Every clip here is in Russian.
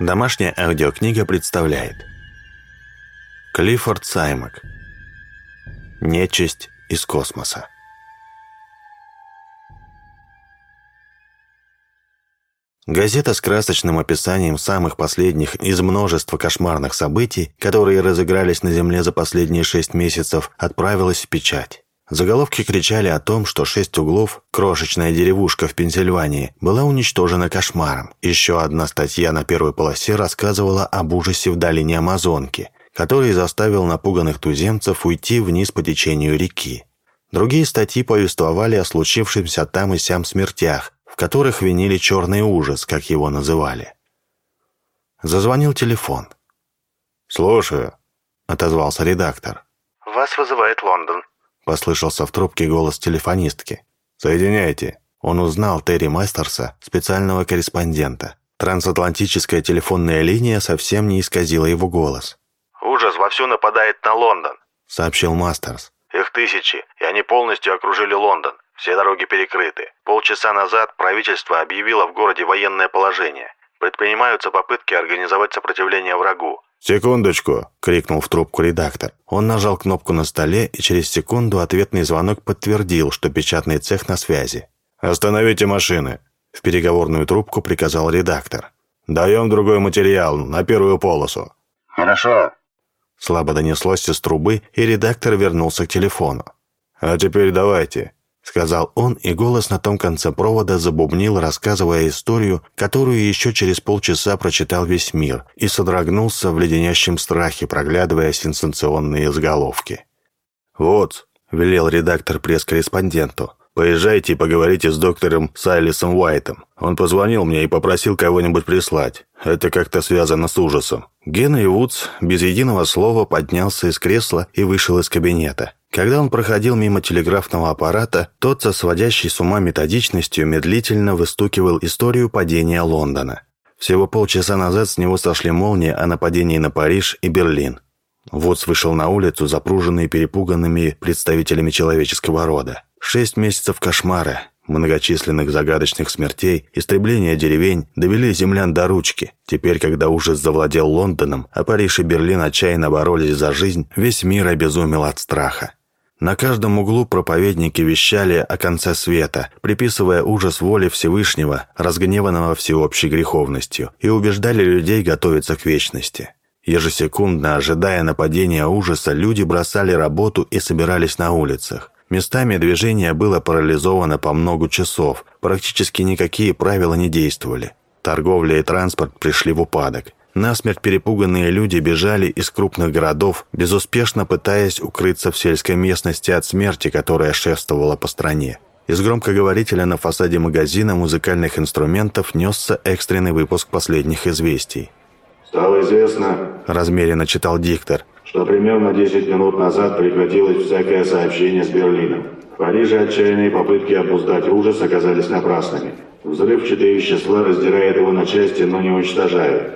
Домашняя аудиокнига представляет Клиффорд Саймак Нечисть из космоса Газета с красочным описанием самых последних из множества кошмарных событий, которые разыгрались на Земле за последние шесть месяцев, отправилась в печать. Заголовки кричали о том, что шесть углов, крошечная деревушка в Пенсильвании, была уничтожена кошмаром. Еще одна статья на первой полосе рассказывала об ужасе в долине Амазонки, который заставил напуганных туземцев уйти вниз по течению реки. Другие статьи повествовали о случившемся там и сям смертях, в которых винили черный ужас, как его называли. Зазвонил телефон. «Слушаю», — отозвался редактор. «Вас вызывает Лондон», Послышался в трубке голос телефонистки. «Соединяйте». Он узнал Терри Мастерса, специального корреспондента. Трансатлантическая телефонная линия совсем не исказила его голос. «Ужас вовсю нападает на Лондон», — сообщил Мастерс. «Их тысячи, и они полностью окружили Лондон. Все дороги перекрыты. Полчаса назад правительство объявило в городе военное положение. Предпринимаются попытки организовать сопротивление врагу. «Секундочку!» — крикнул в трубку редактор. Он нажал кнопку на столе, и через секунду ответный звонок подтвердил, что печатный цех на связи. «Остановите машины!» — в переговорную трубку приказал редактор. «Даем другой материал, на первую полосу». «Хорошо». Слабо донеслось из трубы, и редактор вернулся к телефону. «А теперь давайте сказал он, и голос на том конце провода забубнил, рассказывая историю, которую еще через полчаса прочитал весь мир, и содрогнулся в леденящем страхе, проглядывая сенсационные заголовки. «Вот», — велел редактор пресс-корреспонденту, «поезжайте и поговорите с доктором Сайлисом Уайтом. Он позвонил мне и попросил кого-нибудь прислать. Это как-то связано с ужасом». Генри Вудс без единого слова поднялся из кресла и вышел из кабинета. Когда он проходил мимо телеграфного аппарата, тот со сводящей с ума методичностью медлительно выстукивал историю падения Лондона. Всего полчаса назад с него сошли молнии о нападении на Париж и Берлин. Вудс вышел на улицу, запруженный перепуганными представителями человеческого рода. Шесть месяцев кошмара, многочисленных загадочных смертей, истребления деревень довели землян до ручки. Теперь, когда ужас завладел Лондоном, а Париж и Берлин отчаянно боролись за жизнь, весь мир обезумел от страха. На каждом углу проповедники вещали о конце света, приписывая ужас воле Всевышнего, разгневанного всеобщей греховностью, и убеждали людей готовиться к вечности. Ежесекундно, ожидая нападения ужаса, люди бросали работу и собирались на улицах. Местами движение было парализовано по много часов, практически никакие правила не действовали. Торговля и транспорт пришли в упадок. Насмерть перепуганные люди бежали из крупных городов, безуспешно пытаясь укрыться в сельской местности от смерти, которая шествовала по стране. Из громкоговорителя на фасаде магазина музыкальных инструментов несся экстренный выпуск последних известий. «Стало известно», – размеренно читал диктор, что примерно 10 минут назад прекратилось всякое сообщение с Берлином. В Париже отчаянные попытки обуздать ужас оказались напрасными. Взрывчатые вещества раздирают его на части, но не уничтожают.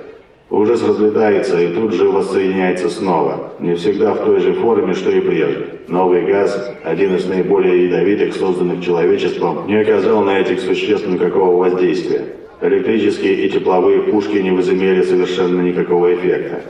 Ужас разлетается и тут же воссоединяется снова, не всегда в той же форме, что и прежде. Новый газ, один из наиболее ядовитых, созданных человечеством, не оказал на этих существ никакого воздействия. Электрические и тепловые пушки не возымели совершенно никакого эффекта.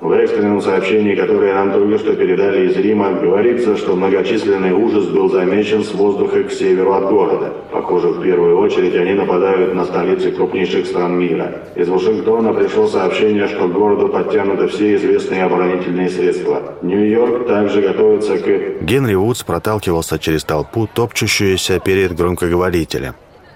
В экстренном сообщении, которое нам только что передали из Рима, говорится, что многочисленный ужас был замечен с воздуха к северу от города. Похоже, в первую очередь они нападают на столицы крупнейших стран мира. Из Вашингтона пришло сообщение, что к городу подтянуты все известные оборонительные средства. Нью-Йорк также готовится к... Генри Вудс проталкивался через толпу, топчущуюся перед громкоговорителем.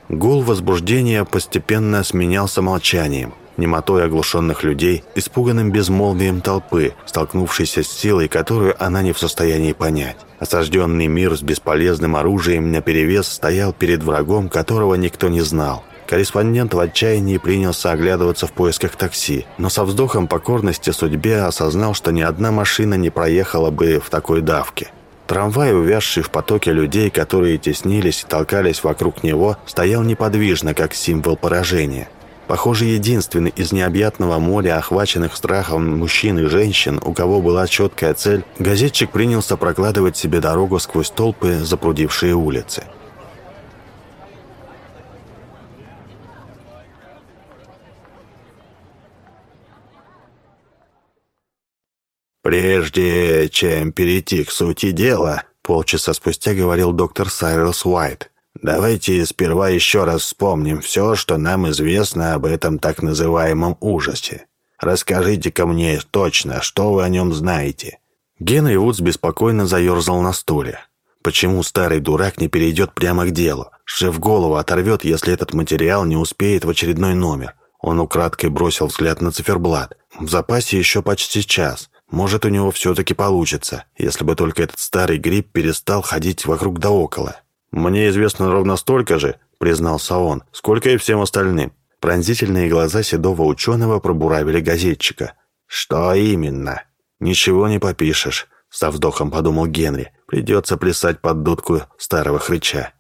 Гул возбуждения постепенно сменялся молчанием немотой оглушенных людей, испуганным безмолвием толпы, столкнувшейся с силой, которую она не в состоянии понять. Осажденный мир с бесполезным оружием наперевес стоял перед врагом, которого никто не знал. Корреспондент в отчаянии принялся оглядываться в поисках такси, но со вздохом покорности судьбе осознал, что ни одна машина не проехала бы в такой давке. Трамвай, увязший в потоке людей, которые теснились и толкались вокруг него, стоял неподвижно, как символ поражения. Похоже, единственный из необъятного моря, охваченных страхом мужчин и женщин, у кого была четкая цель, газетчик принялся прокладывать себе дорогу сквозь толпы, запрудившие улицы. «Прежде чем перейти к сути дела», — полчаса спустя говорил доктор Сайрус Уайт, «давайте сперва еще раз вспомним все, что нам известно об этом так называемом ужасе. Расскажите-ка мне точно, что вы о нем знаете». Генри Вудс беспокойно заерзал на стуле. Почему старый дурак не перейдет прямо к делу? Шеф голову оторвет, если этот материал не успеет в очередной номер. Он украдкой бросил взгляд на циферблат. В запасе еще почти час. Может, у него все-таки получится, если бы только этот старый гриб перестал ходить вокруг да около. «Мне известно ровно столько же», — признался он, — «сколько и всем остальным». Пронзительные глаза седого ученого пробуравили газетчика. «Что именно?» «Ничего не попишешь», — со вздохом подумал Генри. «Придется плясать под дудку старого хрыча».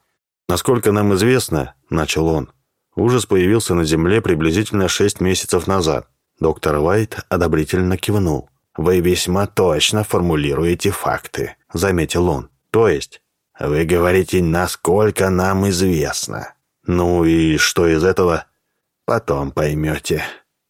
«Насколько нам известно», — начал он, — «ужас появился на Земле приблизительно шесть месяцев назад». Доктор Уайт одобрительно кивнул. «Вы весьма точно формулируете факты», — заметил он. «То есть?» «Вы говорите, насколько нам известно». «Ну и что из этого?» «Потом поймете.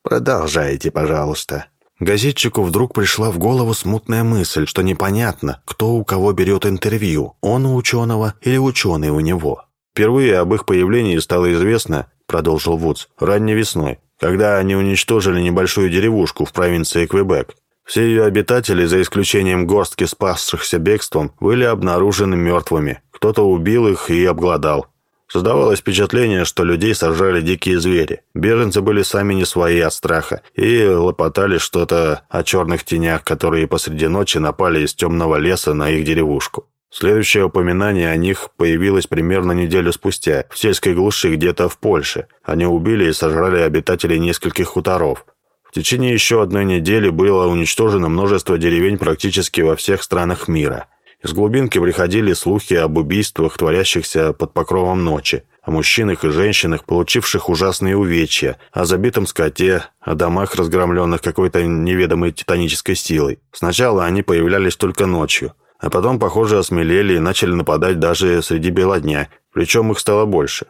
Продолжайте, пожалуйста». Газетчику вдруг пришла в голову смутная мысль, что непонятно, кто у кого берет интервью, он у ученого или ученый у него. «Впервые об их появлении стало известно», — продолжил Вудс, — «ранней весной, когда они уничтожили небольшую деревушку в провинции Квебек. Все ее обитатели, за исключением горстки спасшихся бегством, были обнаружены мертвыми. Кто-то убил их и обглодал. Создавалось впечатление, что людей сожрали дикие звери. Беженцы были сами не свои от страха и лопотали что-то о черных тенях, которые посреди ночи напали из темного леса на их деревушку. Следующее упоминание о них появилось примерно неделю спустя, в сельской глуши где-то в Польше. Они убили и сожрали обитателей нескольких хуторов. В течение еще одной недели было уничтожено множество деревень практически во всех странах мира – из глубинки приходили слухи об убийствах, творящихся под покровом ночи, о мужчинах и женщинах, получивших ужасные увечья, о забитом скоте, о домах, разгромленных какой-то неведомой титанической силой. Сначала они появлялись только ночью, а потом, похоже, осмелели и начали нападать даже среди бела дня, причем их стало больше.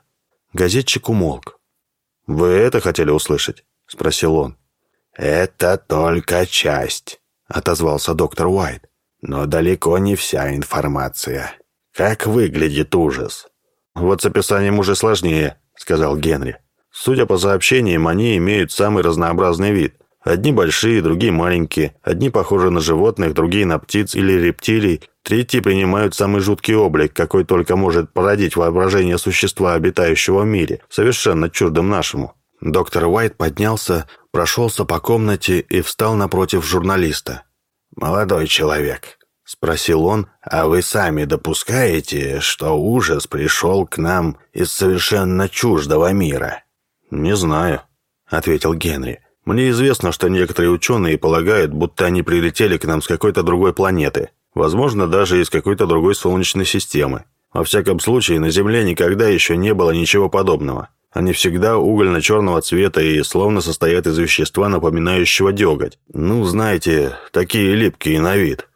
Газетчик умолк. «Вы это хотели услышать?» – спросил он. «Это только часть», – отозвался доктор Уайт. Но далеко не вся информация. Как выглядит ужас? Вот с описанием уже сложнее, сказал Генри. Судя по сообщениям, они имеют самый разнообразный вид. Одни большие, другие маленькие. Одни похожи на животных, другие на птиц или рептилий. Третьи принимают самый жуткий облик, какой только может породить воображение существа, обитающего в мире, совершенно чуждым нашему. Доктор Уайт поднялся, прошелся по комнате и встал напротив журналиста. «Молодой человек», — спросил он, — «а вы сами допускаете, что ужас пришел к нам из совершенно чуждого мира?» «Не знаю», — ответил Генри. «Мне известно, что некоторые ученые полагают, будто они прилетели к нам с какой-то другой планеты, возможно, даже из какой-то другой солнечной системы. Во всяком случае, на Земле никогда еще не было ничего подобного. Они всегда угольно-черного цвета и словно состоят из вещества, напоминающего деготь. Ну, знаете, такие липкие на вид.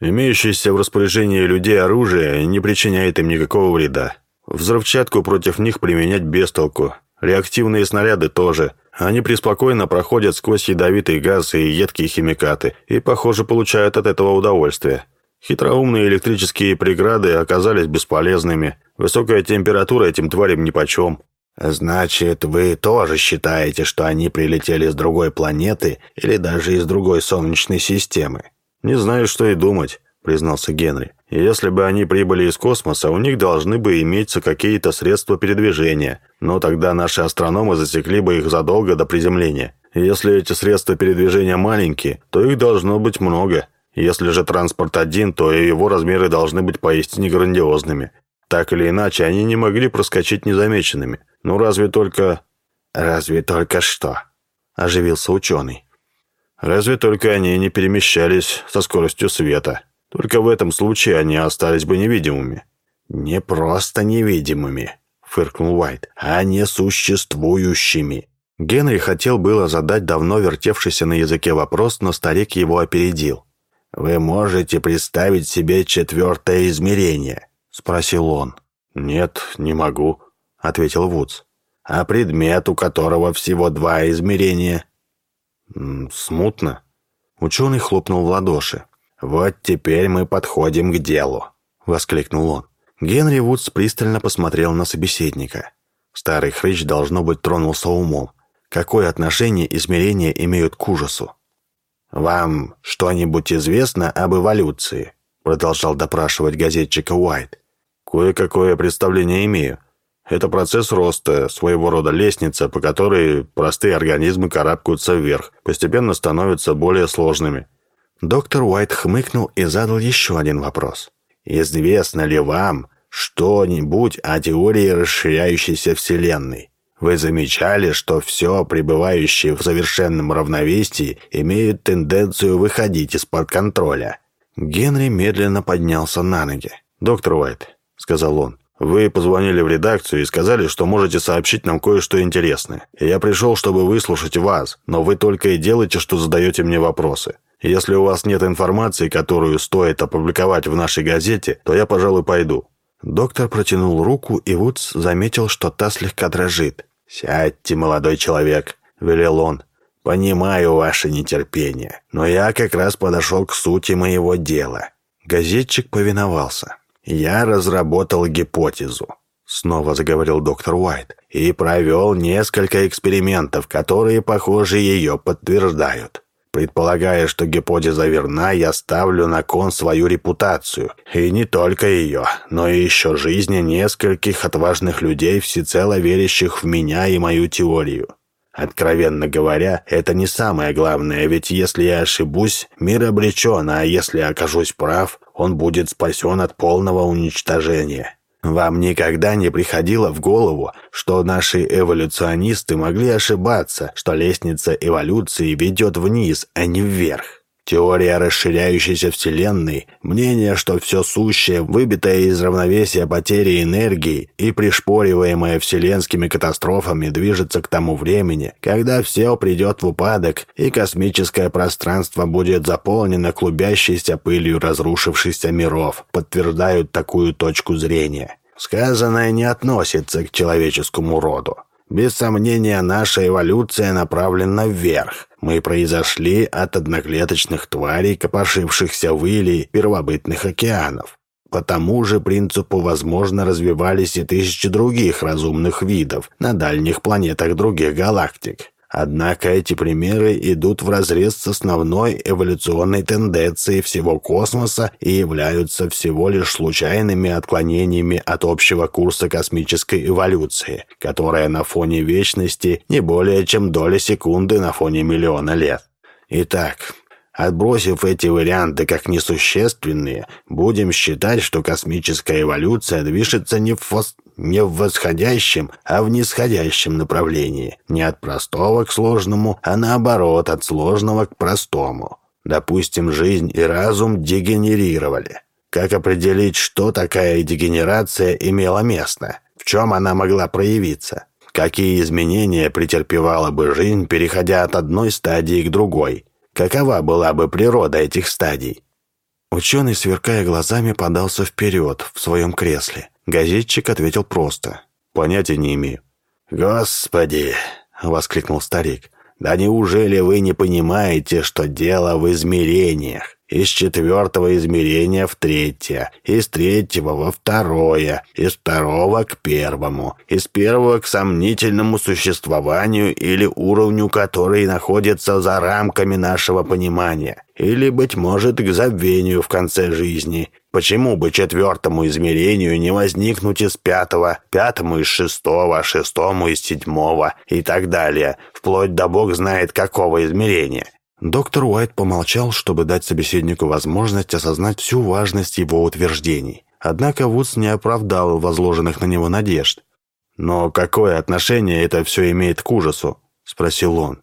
Имеющееся в распоряжении людей оружие не причиняет им никакого вреда. Взрывчатку против них применять без толку. Реактивные снаряды тоже. Они преспокойно проходят сквозь ядовитый газ и едкие химикаты, и, похоже, получают от этого удовольствие. Хитроумные электрические преграды оказались бесполезными. Высокая температура этим тварям нипочем. «Значит, вы тоже считаете, что они прилетели с другой планеты или даже из другой солнечной системы?» «Не знаю, что и думать», — признался Генри. «Если бы они прибыли из космоса, у них должны бы иметься какие-то средства передвижения, но тогда наши астрономы засекли бы их задолго до приземления. Если эти средства передвижения маленькие, то их должно быть много. Если же транспорт один, то и его размеры должны быть поистине грандиозными. Так или иначе, они не могли проскочить незамеченными. Ну, разве только... Разве только что? Оживился ученый. Разве только они не перемещались со скоростью света. Только в этом случае они остались бы невидимыми. Не просто невидимыми, фыркнул Уайт, а несуществующими. Генри хотел было задать давно вертевшийся на языке вопрос, но старик его опередил. «Вы можете представить себе четвертое измерение?» – спросил он. «Нет, не могу», — ответил Вудс. «А предмет, у которого всего два измерения?» «Смутно». Ученый хлопнул в ладоши. «Вот теперь мы подходим к делу», — воскликнул он. Генри Вудс пристально посмотрел на собеседника. Старый хрыч, должно быть, тронулся умом. Какое отношение измерения имеют к ужасу? «Вам что-нибудь известно об эволюции?» Продолжал допрашивать газетчика Уайт. «Кое-какое представление имею. Это процесс роста, своего рода лестница, по которой простые организмы карабкаются вверх, постепенно становятся более сложными». Доктор Уайт хмыкнул и задал еще один вопрос. «Известно ли вам что-нибудь о теории расширяющейся Вселенной? Вы замечали, что все, пребывающее в совершенном равновесии, имеют тенденцию выходить из-под контроля?» Генри медленно поднялся на ноги. «Доктор Уайт», — сказал он, — «вы позвонили в редакцию и сказали, что можете сообщить нам кое-что интересное. я пришел, чтобы выслушать вас, но вы только и делаете, что задаете мне вопросы. Если у вас нет информации, которую стоит опубликовать в нашей газете, то я, пожалуй, пойду». Доктор протянул руку, и Вудс заметил, что та слегка дрожит. «Сядьте, молодой человек», — велел он. «Понимаю ваше нетерпение, но я как раз подошел к сути моего дела». Газетчик повиновался. «Я разработал гипотезу», — снова заговорил доктор Уайт, «и провел несколько экспериментов, которые, похоже, ее подтверждают. Предполагая, что гипотеза верна, я ставлю на кон свою репутацию. И не только ее, но и еще жизни нескольких отважных людей, всецело верящих в меня и мою теорию. Откровенно говоря, это не самое главное, ведь если я ошибусь, мир обречен, а если окажусь прав, он будет спасен от полного уничтожения. Вам никогда не приходило в голову, что наши эволюционисты могли ошибаться, что лестница эволюции ведет вниз, а не вверх? Теория расширяющейся Вселенной, мнение, что все сущее, выбитое из равновесия потери энергии и пришпориваемое вселенскими катастрофами, движется к тому времени, когда все придет в упадок и космическое пространство будет заполнено клубящейся пылью разрушившихся миров, подтверждают такую точку зрения. Сказанное не относится к человеческому роду. Без сомнения, наша эволюция направлена вверх. Мы произошли от одноклеточных тварей, копошившихся в иле первобытных океанов. По тому же принципу, возможно, развивались и тысячи других разумных видов на дальних планетах других галактик. Однако эти примеры идут вразрез с основной эволюционной тенденцией всего космоса и являются всего лишь случайными отклонениями от общего курса космической эволюции, которая на фоне вечности не более чем доля секунды на фоне миллиона лет. Итак, Отбросив эти варианты как несущественные, будем считать, что космическая эволюция движется не в, вос... не в восходящем, а в нисходящем направлении. Не от простого к сложному, а наоборот, от сложного к простому. Допустим, жизнь и разум дегенерировали. Как определить, что такая дегенерация имела место? В чем она могла проявиться? Какие изменения претерпевала бы жизнь, переходя от одной стадии к другой? Какова была бы природа этих стадий? Ученый, сверкая глазами, подался вперед в своем кресле. Газетчик ответил просто. «Понятия не имею». «Господи!» — воскликнул старик. «Да неужели вы не понимаете, что дело в измерениях? из четвертого измерения в третье, из третьего во второе, из второго к первому, из первого к сомнительному существованию или уровню, который находится за рамками нашего понимания, или, быть может, к забвению в конце жизни. Почему бы четвертому измерению не возникнуть из пятого, пятому из шестого, шестому из седьмого и так далее, вплоть до бог знает какого измерения? Доктор Уайт помолчал, чтобы дать собеседнику возможность осознать всю важность его утверждений. Однако Вудс не оправдал возложенных на него надежд. «Но какое отношение это все имеет к ужасу?» – спросил он.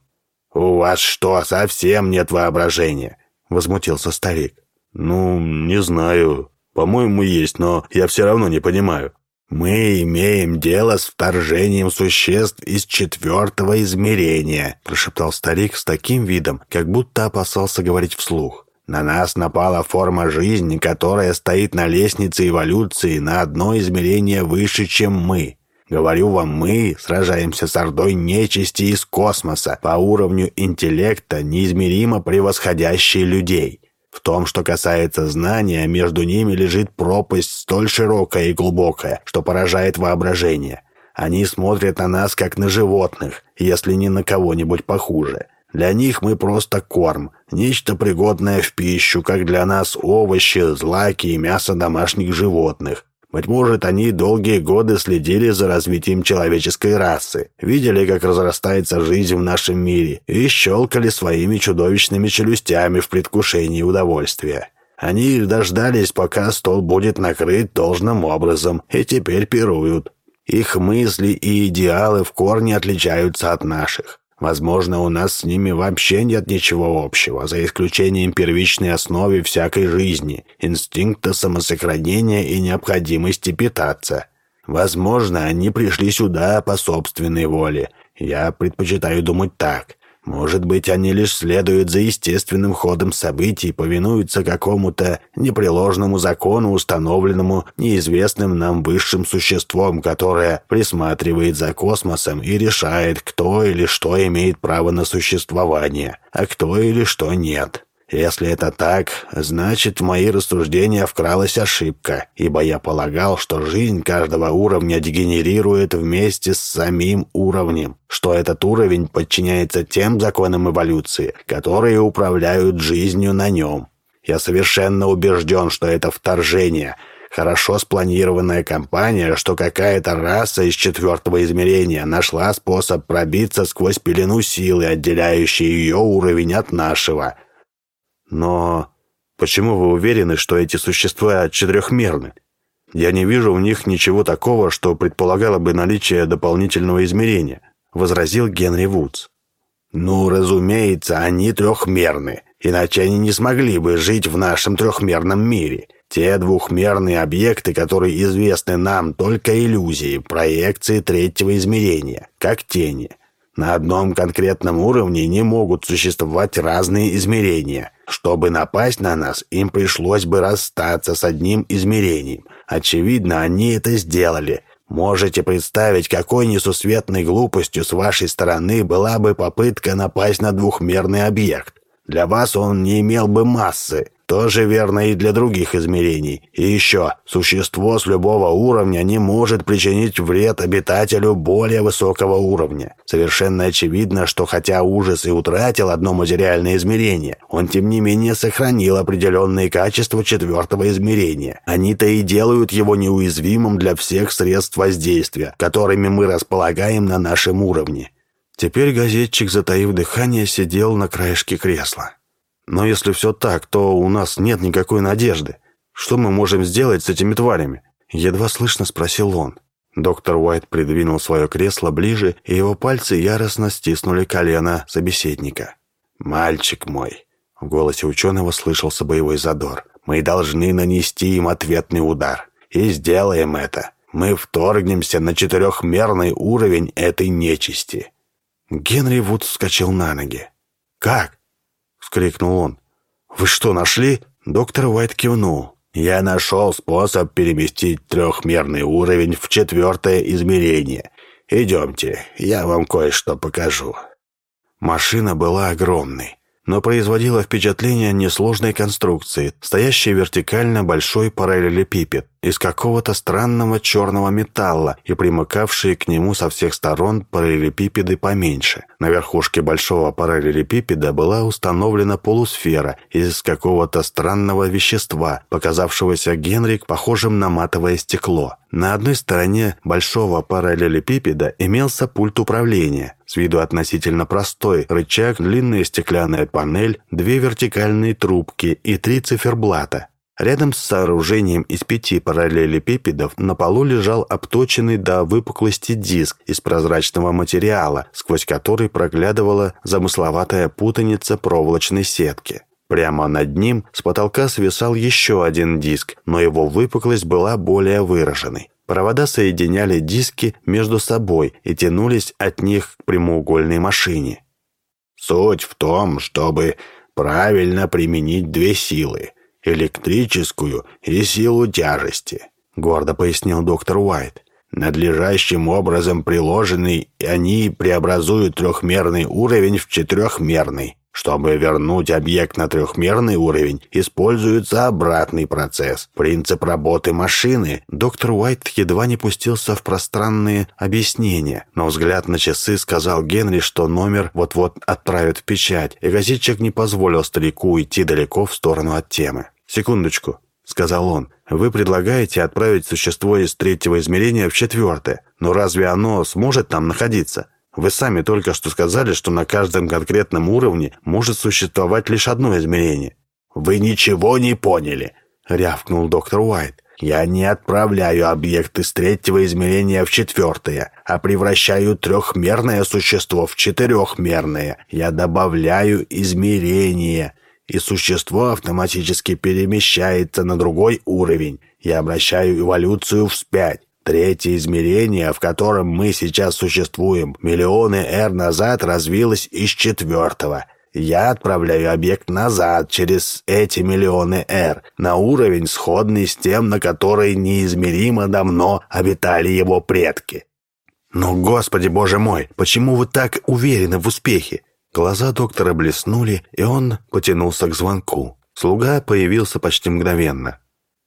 «У вас что, совсем нет воображения?» – возмутился старик. «Ну, не знаю. По-моему, есть, но я все равно не понимаю». «Мы имеем дело с вторжением существ из четвертого измерения», прошептал старик с таким видом, как будто опасался говорить вслух. «На нас напала форма жизни, которая стоит на лестнице эволюции на одно измерение выше, чем мы. Говорю вам, мы сражаемся с ордой нечисти из космоса по уровню интеллекта, неизмеримо превосходящей людей. В том, что касается знания, между ними лежит пропасть столь широкая и глубокая, что поражает воображение. Они смотрят на нас, как на животных, если не на кого-нибудь похуже. Для них мы просто корм, нечто пригодное в пищу, как для нас овощи, злаки и мясо домашних животных. Быть может, они долгие годы следили за развитием человеческой расы, видели, как разрастается жизнь в нашем мире, и щелкали своими чудовищными челюстями в предвкушении удовольствия. Они дождались, пока стол будет накрыт должным образом, и теперь пируют. Их мысли и идеалы в корне отличаются от наших. Возможно, у нас с ними вообще нет ничего общего, за исключением первичной основы всякой жизни, инстинкта самосохранения и необходимости питаться. Возможно, они пришли сюда по собственной воле. Я предпочитаю думать так. Может быть, они лишь следуют за естественным ходом событий, повинуются какому-то непреложному закону, установленному неизвестным нам высшим существом, которое присматривает за космосом и решает, кто или что имеет право на существование, а кто или что нет. Если это так, значит, в мои рассуждения вкралась ошибка, ибо я полагал, что жизнь каждого уровня дегенерирует вместе с самим уровнем, что этот уровень подчиняется тем законам эволюции, которые управляют жизнью на нем. Я совершенно убежден, что это вторжение – хорошо спланированная кампания, что какая-то раса из четвертого измерения нашла способ пробиться сквозь пелену силы, отделяющей ее уровень от нашего – но почему вы уверены, что эти существа четырехмерны? Я не вижу в них ничего такого, что предполагало бы наличие дополнительного измерения, возразил Генри Вудс. Ну, разумеется, они трехмерны, иначе они не смогли бы жить в нашем трехмерном мире. Те двухмерные объекты, которые известны нам, только иллюзии, проекции третьего измерения, как тени. На одном конкретном уровне не могут существовать разные измерения. Чтобы напасть на нас, им пришлось бы расстаться с одним измерением. Очевидно, они это сделали. Можете представить, какой несусветной глупостью с вашей стороны была бы попытка напасть на двухмерный объект. Для вас он не имел бы массы, тоже верно и для других измерений. И еще, существо с любого уровня не может причинить вред обитателю более высокого уровня. Совершенно очевидно, что хотя ужас и утратил одно материальное измерение, он тем не менее сохранил определенные качества четвертого измерения. Они-то и делают его неуязвимым для всех средств воздействия, которыми мы располагаем на нашем уровне. Теперь газетчик, затаив дыхание, сидел на краешке кресла. Но если все так, то у нас нет никакой надежды. Что мы можем сделать с этими тварями?» Едва слышно спросил он. Доктор Уайт придвинул свое кресло ближе, и его пальцы яростно стиснули колено собеседника. «Мальчик мой!» В голосе ученого слышался боевой задор. «Мы должны нанести им ответный удар. И сделаем это. Мы вторгнемся на четырехмерный уровень этой нечисти». Генри Вуд вскочил на ноги. «Как? Вскрикнул он. «Вы что, нашли?» Доктор Уайт кивнул. «Я нашел способ переместить трехмерный уровень в четвертое измерение. Идемте, я вам кое-что покажу». Машина была огромной но производила впечатление несложной конструкции, стоящей вертикально большой параллелепипед из какого-то странного черного металла и примыкавшие к нему со всех сторон параллелепипеды поменьше. На верхушке большого параллелепипеда была установлена полусфера из какого-то странного вещества, показавшегося Генрик похожим на матовое стекло. На одной стороне большого параллелепипеда имелся пульт управления, с виду относительно простой, рычаг, длинная стеклянная панель, две вертикальные трубки и три циферблата. Рядом с сооружением из пяти параллелепипедов на полу лежал обточенный до выпуклости диск из прозрачного материала, сквозь который проглядывала замысловатая путаница проволочной сетки. Прямо над ним с потолка свисал еще один диск, но его выпуклость была более выраженной. Провода соединяли диски между собой и тянулись от них к прямоугольной машине. Суть в том, чтобы правильно применить две силы – электрическую и силу тяжести, гордо пояснил доктор Уайт. Надлежащим образом приложены, и они преобразуют трехмерный уровень в четырехмерный. Чтобы вернуть объект на трехмерный уровень, используется обратный процесс, принцип работы машины. Доктор Уайт едва не пустился в пространные объяснения, но взгляд на часы сказал Генри, что номер вот-вот отправят в печать, и газетчик не позволил старику уйти далеко в сторону от темы. «Секундочку», — сказал он, — «вы предлагаете отправить существо из третьего измерения в четвертое, но разве оно сможет там находиться?» Вы сами только что сказали, что на каждом конкретном уровне может существовать лишь одно измерение. Вы ничего не поняли, рявкнул доктор Уайт. Я не отправляю объект из третьего измерения в четвертое, а превращаю трехмерное существо в четырехмерное. Я добавляю измерение, и существо автоматически перемещается на другой уровень. Я обращаю эволюцию вспять. Третье измерение, в котором мы сейчас существуем, миллионы эр назад развилось из четвертого. Я отправляю объект назад через эти миллионы эр на уровень, сходный с тем, на который неизмеримо давно обитали его предки. «Но, Господи, Боже мой, почему вы так уверены в успехе?» Глаза доктора блеснули, и он потянулся к звонку. Слуга появился почти мгновенно.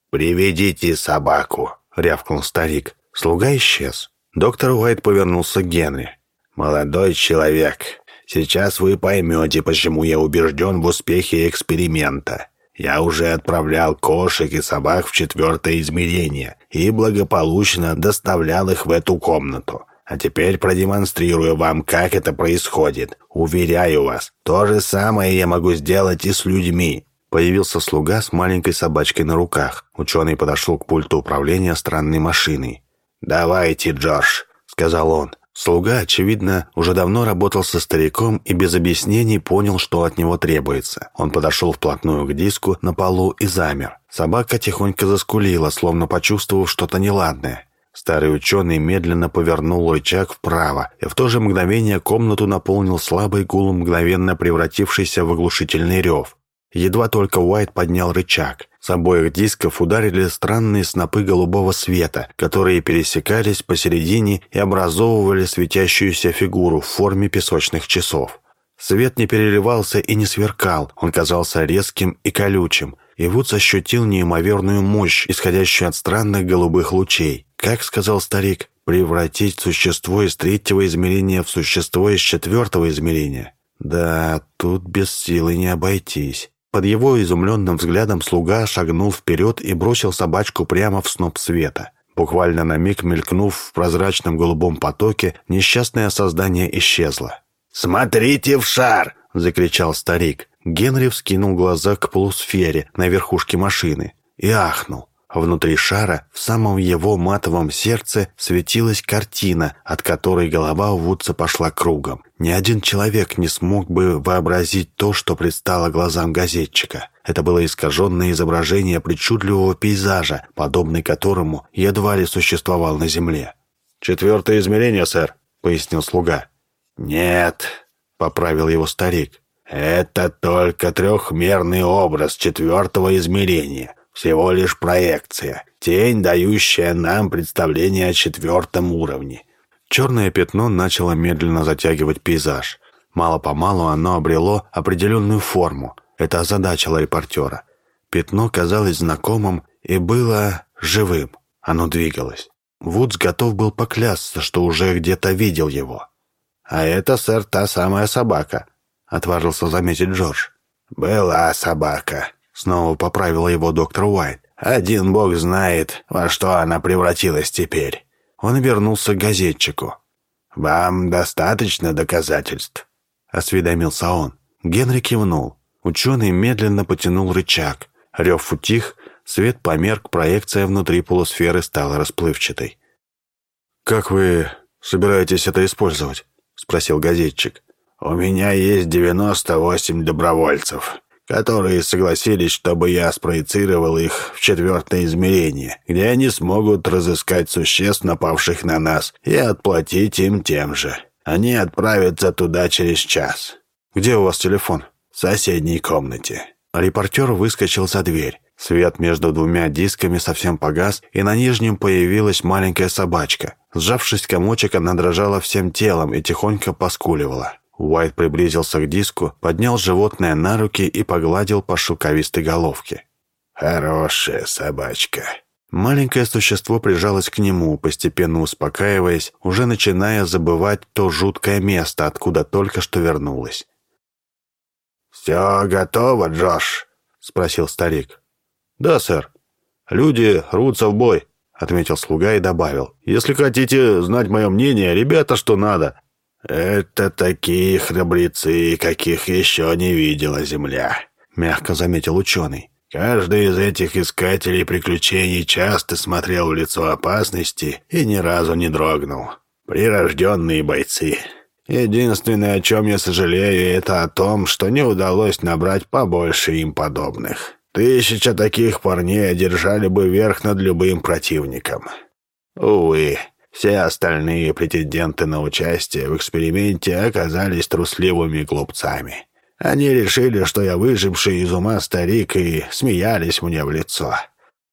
«Приведите собаку», — рявкнул старик. Слуга исчез. Доктор Уайт повернулся к Генри. «Молодой человек, сейчас вы поймете, почему я убежден в успехе эксперимента. Я уже отправлял кошек и собак в четвертое измерение и благополучно доставлял их в эту комнату. А теперь продемонстрирую вам, как это происходит. Уверяю вас, то же самое я могу сделать и с людьми. Появился слуга с маленькой собачкой на руках. Ученый подошел к пульту управления странной машиной. «Давайте, Джордж», — сказал он. Слуга, очевидно, уже давно работал со стариком и без объяснений понял, что от него требуется. Он подошел вплотную к диску на полу и замер. Собака тихонько заскулила, словно почувствовав что-то неладное. Старый ученый медленно повернул рычаг вправо, и в то же мгновение комнату наполнил слабый гул, мгновенно превратившийся в оглушительный рев. Едва только Уайт поднял рычаг. С обоих дисков ударили странные снопы голубого света, которые пересекались посередине и образовывали светящуюся фигуру в форме песочных часов. Свет не переливался и не сверкал, он казался резким и колючим, и Вудс ощутил неимоверную мощь, исходящую от странных голубых лучей. Как сказал старик, превратить существо из третьего измерения в существо из четвертого измерения? Да, тут без силы не обойтись. Под его изумленным взглядом слуга шагнул вперед и бросил собачку прямо в сноп света. Буквально на миг мелькнув в прозрачном голубом потоке, несчастное создание исчезло. «Смотрите в шар!» — закричал старик. Генри вскинул глаза к полусфере на верхушке машины и ахнул. Внутри шара, в самом его матовом сердце, светилась картина, от которой голова у Вудса пошла кругом. Ни один человек не смог бы вообразить то, что предстало глазам газетчика. Это было искаженное изображение причудливого пейзажа, подобный которому едва ли существовал на Земле. «Четвертое измерение, сэр», — пояснил слуга. «Нет», — поправил его старик. «Это только трехмерный образ четвертого измерения» всего лишь проекция, тень, дающая нам представление о четвертом уровне. Черное пятно начало медленно затягивать пейзаж. Мало-помалу оно обрело определенную форму. Это озадачило репортера. Пятно казалось знакомым и было живым. Оно двигалось. Вудс готов был поклясться, что уже где-то видел его. «А это, сэр, та самая собака», — отважился заметить Джордж. «Была собака», Снова поправил его доктор Уайт. «Один бог знает, во что она превратилась теперь». Он вернулся к газетчику. «Вам достаточно доказательств?» — осведомился он. Генри кивнул. Ученый медленно потянул рычаг. Рев утих, свет померк, проекция внутри полусферы стала расплывчатой. «Как вы собираетесь это использовать?» — спросил газетчик. «У меня есть девяносто восемь добровольцев которые согласились, чтобы я спроецировал их в четвертое измерение, где они смогут разыскать существ, напавших на нас, и отплатить им тем же. Они отправятся туда через час. Где у вас телефон? В соседней комнате. Репортер выскочил за дверь. Свет между двумя дисками совсем погас, и на нижнем появилась маленькая собачка. Сжавшись комочек, она дрожала всем телом и тихонько поскуливала. Уайт приблизился к диску, поднял животное на руки и погладил по шелковистой головке. «Хорошая собачка». Маленькое существо прижалось к нему, постепенно успокаиваясь, уже начиная забывать то жуткое место, откуда только что вернулось. «Все готово, Джош?» — спросил старик. «Да, сэр. Люди рвутся в бой», — отметил слуга и добавил. «Если хотите знать мое мнение, ребята, что надо». «Это такие храбрецы, каких еще не видела земля», — мягко заметил ученый. «Каждый из этих искателей приключений часто смотрел в лицо опасности и ни разу не дрогнул. Прирожденные бойцы». Единственное, о чем я сожалею, это о том, что не удалось набрать побольше им подобных. Тысяча таких парней одержали бы верх над любым противником. Увы, все остальные претенденты на участие в эксперименте оказались трусливыми глупцами. Они решили, что я выживший из ума старик, и смеялись мне в лицо.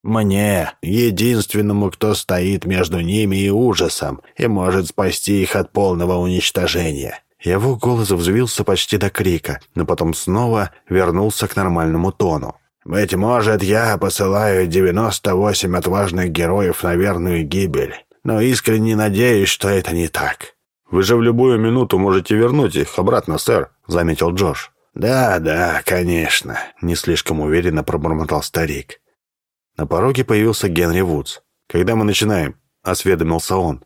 Мне, единственному, кто стоит между ними и ужасом, и может спасти их от полного уничтожения. Его голос взвился почти до крика, но потом снова вернулся к нормальному тону. «Быть может, я посылаю 98 отважных героев на верную гибель, но искренне надеюсь, что это не так». «Вы же в любую минуту можете вернуть их обратно, сэр», — заметил Джош. «Да, да, конечно», — не слишком уверенно пробормотал старик. На пороге появился Генри Вудс. «Когда мы начинаем?» – осведомился он.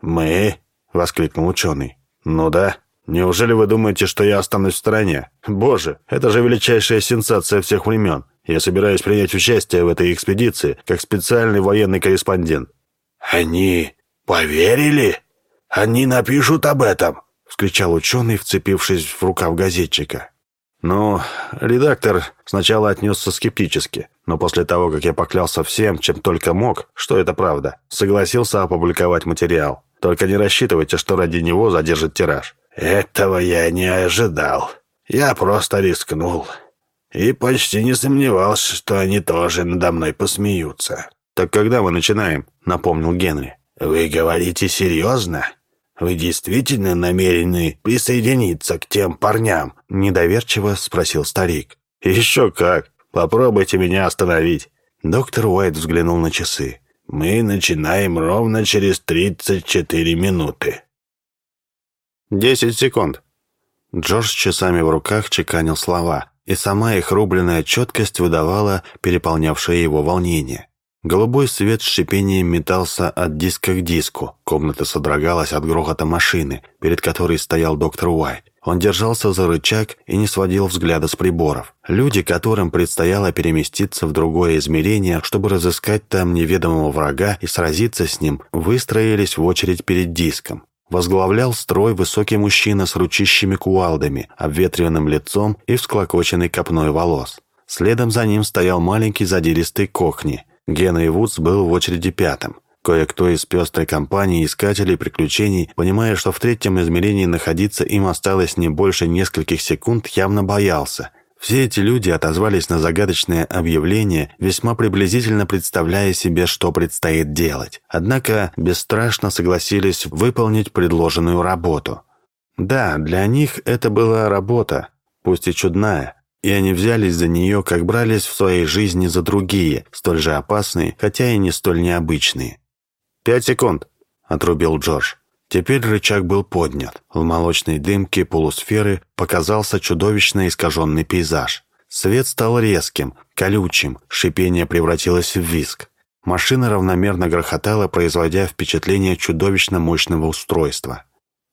«Мы?» – воскликнул ученый. «Ну да. Неужели вы думаете, что я останусь в стороне? Боже, это же величайшая сенсация всех времен. Я собираюсь принять участие в этой экспедиции как специальный военный корреспондент». «Они поверили? Они напишут об этом!» – вскричал ученый, вцепившись в рукав газетчика. Ну, редактор сначала отнесся скептически, но после того, как я поклялся всем, чем только мог, что это правда, согласился опубликовать материал. Только не рассчитывайте, что ради него задержит тираж. Этого я не ожидал. Я просто рискнул. И почти не сомневался, что они тоже надо мной посмеются. «Так когда мы начинаем?» — напомнил Генри. «Вы говорите серьезно?» «Вы действительно намерены присоединиться к тем парням?» – недоверчиво спросил старик. «Еще как! Попробуйте меня остановить!» Доктор Уайт взглянул на часы. «Мы начинаем ровно через 34 минуты». «Десять секунд». Джордж часами в руках чеканил слова, и сама их рубленная четкость выдавала переполнявшее его волнение. Голубой свет с шипением метался от диска к диску. Комната содрогалась от грохота машины, перед которой стоял доктор Уайт. Он держался за рычаг и не сводил взгляда с приборов. Люди, которым предстояло переместиться в другое измерение, чтобы разыскать там неведомого врага и сразиться с ним, выстроились в очередь перед диском. Возглавлял строй высокий мужчина с ручищами кувалдами, обветренным лицом и всклокоченной копной волос. Следом за ним стоял маленький задиристый кохни – Генри Вудс был в очереди пятым. Кое-кто из пестрой компании искателей приключений, понимая, что в третьем измерении находиться им осталось не больше нескольких секунд, явно боялся. Все эти люди отозвались на загадочное объявление, весьма приблизительно представляя себе, что предстоит делать. Однако бесстрашно согласились выполнить предложенную работу. Да, для них это была работа, пусть и чудная, и они взялись за нее, как брались в своей жизни за другие, столь же опасные, хотя и не столь необычные. «Пять секунд», — отрубил Джордж. Теперь рычаг был поднят. В молочной дымке полусферы показался чудовищно искаженный пейзаж. Свет стал резким, колючим, шипение превратилось в виск. Машина равномерно грохотала, производя впечатление чудовищно мощного устройства.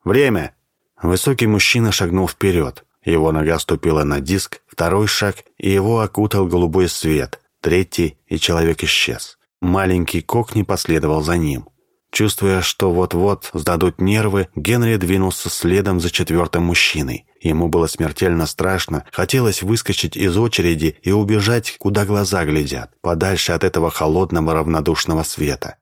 «Время!» Высокий мужчина шагнул вперед. Его нога ступила на диск, второй шаг, и его окутал голубой свет, третий, и человек исчез. Маленький Кокни последовал за ним. Чувствуя, что вот-вот сдадут нервы, Генри двинулся следом за четвертым мужчиной. Ему было смертельно страшно, хотелось выскочить из очереди и убежать, куда глаза глядят, подальше от этого холодного равнодушного света.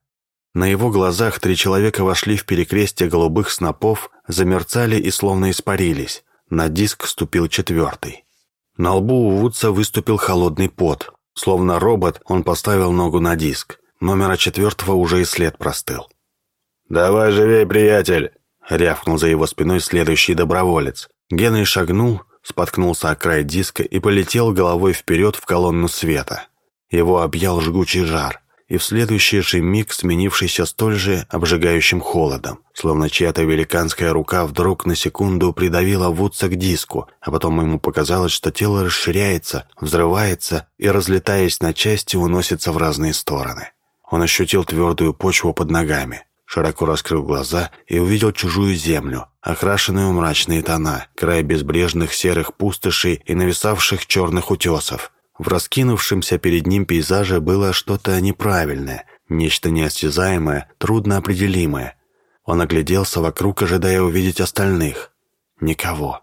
На его глазах три человека вошли в перекрестие голубых снопов, замерцали и словно испарились. На диск ступил четвертый. На лбу у Вудса выступил холодный пот. Словно робот, он поставил ногу на диск. Номера четвертого уже и след простыл. «Давай живей, приятель!» — рявкнул за его спиной следующий доброволец. Генри шагнул, споткнулся о край диска и полетел головой вперед в колонну света. Его объял жгучий жар и в следующий же миг сменившийся столь же обжигающим холодом, словно чья-то великанская рука вдруг на секунду придавила Вудса к диску, а потом ему показалось, что тело расширяется, взрывается и, разлетаясь на части, уносится в разные стороны. Он ощутил твердую почву под ногами, широко раскрыл глаза и увидел чужую землю, окрашенную мрачные тона, край безбрежных серых пустошей и нависавших черных утесов, в раскинувшемся перед ним пейзаже было что-то неправильное, нечто неосязаемое, трудноопределимое. Он огляделся вокруг, ожидая увидеть остальных. Никого.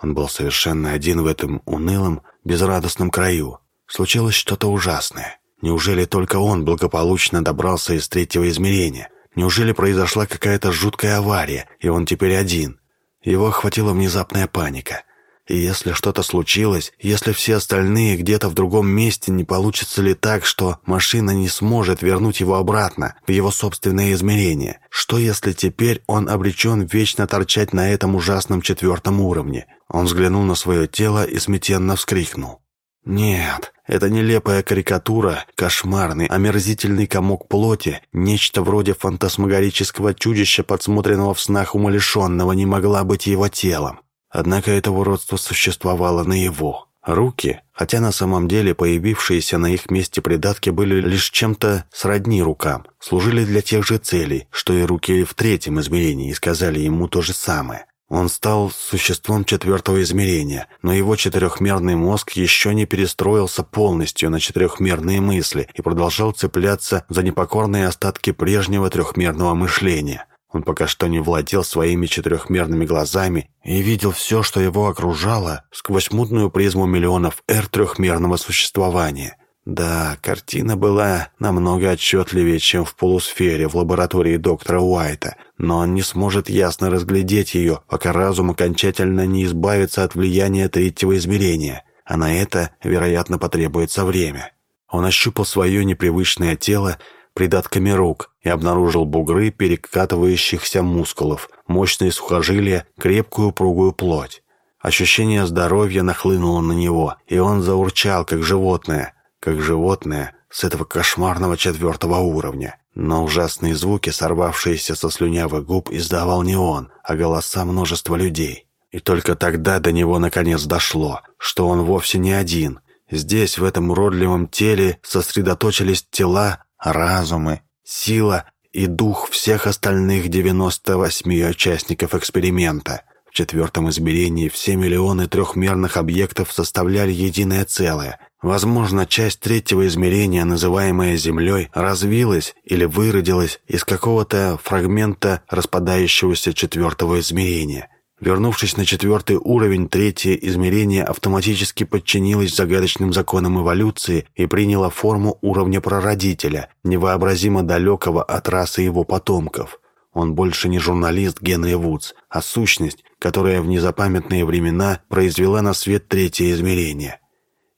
Он был совершенно один в этом унылом, безрадостном краю. Случилось что-то ужасное. Неужели только он благополучно добрался из третьего измерения? Неужели произошла какая-то жуткая авария, и он теперь один? Его охватила внезапная паника. И если что-то случилось, если все остальные где-то в другом месте, не получится ли так, что машина не сможет вернуть его обратно, в его собственное измерение? Что если теперь он обречен вечно торчать на этом ужасном четвертом уровне? Он взглянул на свое тело и смятенно вскрикнул. Нет, это нелепая карикатура, кошмарный, омерзительный комок плоти, нечто вроде фантасмагорического чудища, подсмотренного в снах умалишенного, не могла быть его телом. Однако это уродство существовало наяву. Руки, хотя на самом деле появившиеся на их месте придатки были лишь чем-то сродни рукам, служили для тех же целей, что и руки в третьем измерении, и сказали ему то же самое. Он стал существом четвертого измерения, но его четырехмерный мозг еще не перестроился полностью на четырехмерные мысли и продолжал цепляться за непокорные остатки прежнего трехмерного мышления. Он пока что не владел своими четырехмерными глазами и видел все, что его окружало, сквозь мутную призму миллионов эр трехмерного существования. Да, картина была намного отчетливее, чем в полусфере в лаборатории доктора Уайта, но он не сможет ясно разглядеть ее, пока разум окончательно не избавится от влияния третьего измерения, а на это, вероятно, потребуется время. Он ощупал свое непривычное тело, придатками рук и обнаружил бугры перекатывающихся мускулов, мощные сухожилия, крепкую упругую плоть. Ощущение здоровья нахлынуло на него, и он заурчал, как животное, как животное с этого кошмарного четвертого уровня. Но ужасные звуки, сорвавшиеся со слюнявых губ, издавал не он, а голоса множества людей. И только тогда до него наконец дошло, что он вовсе не один. Здесь, в этом уродливом теле, сосредоточились тела разумы, сила и дух всех остальных 98 участников эксперимента. В четвертом измерении все миллионы трехмерных объектов составляли единое целое. Возможно, часть третьего измерения, называемая Землей, развилась или выродилась из какого-то фрагмента распадающегося четвертого измерения – Вернувшись на четвертый уровень, третье измерение автоматически подчинилось загадочным законам эволюции и приняло форму уровня прародителя, невообразимо далекого от расы его потомков. Он больше не журналист Генри Вудс, а сущность, которая в незапамятные времена произвела на свет третье измерение.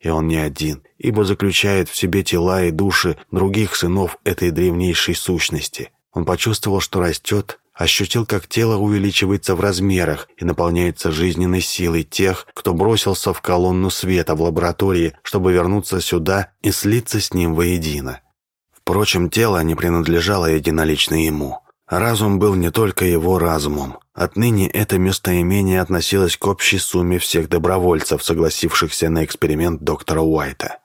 И он не один, ибо заключает в себе тела и души других сынов этой древнейшей сущности. Он почувствовал, что растет, Ощутил, как тело увеличивается в размерах и наполняется жизненной силой тех, кто бросился в колонну света в лаборатории, чтобы вернуться сюда и слиться с ним воедино. Впрочем, тело не принадлежало единолично ему. Разум был не только его разумом. Отныне это местоимение относилось к общей сумме всех добровольцев, согласившихся на эксперимент доктора Уайта.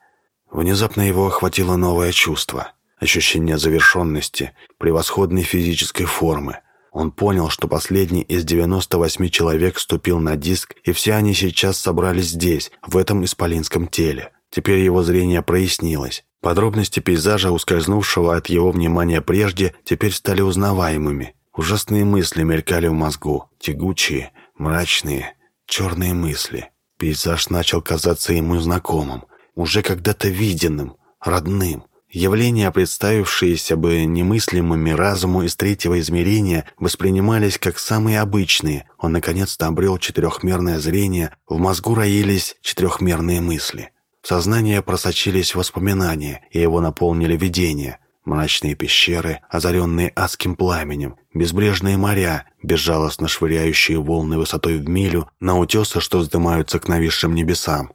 Внезапно его охватило новое чувство – ощущение завершенности, превосходной физической формы – он понял, что последний из 98 человек ступил на диск, и все они сейчас собрались здесь, в этом исполинском теле. Теперь его зрение прояснилось. Подробности пейзажа, ускользнувшего от его внимания прежде, теперь стали узнаваемыми. Ужасные мысли мелькали в мозгу, тягучие, мрачные, черные мысли. Пейзаж начал казаться ему знакомым, уже когда-то виденным, родным. Явления, представившиеся бы немыслимыми разуму из третьего измерения, воспринимались как самые обычные. Он наконец-то обрел четырехмерное зрение, в мозгу роились четырехмерные мысли. В сознание просочились воспоминания, и его наполнили видения. Мрачные пещеры, озаренные адским пламенем, безбрежные моря, безжалостно швыряющие волны высотой в милю, на утесы, что вздымаются к нависшим небесам.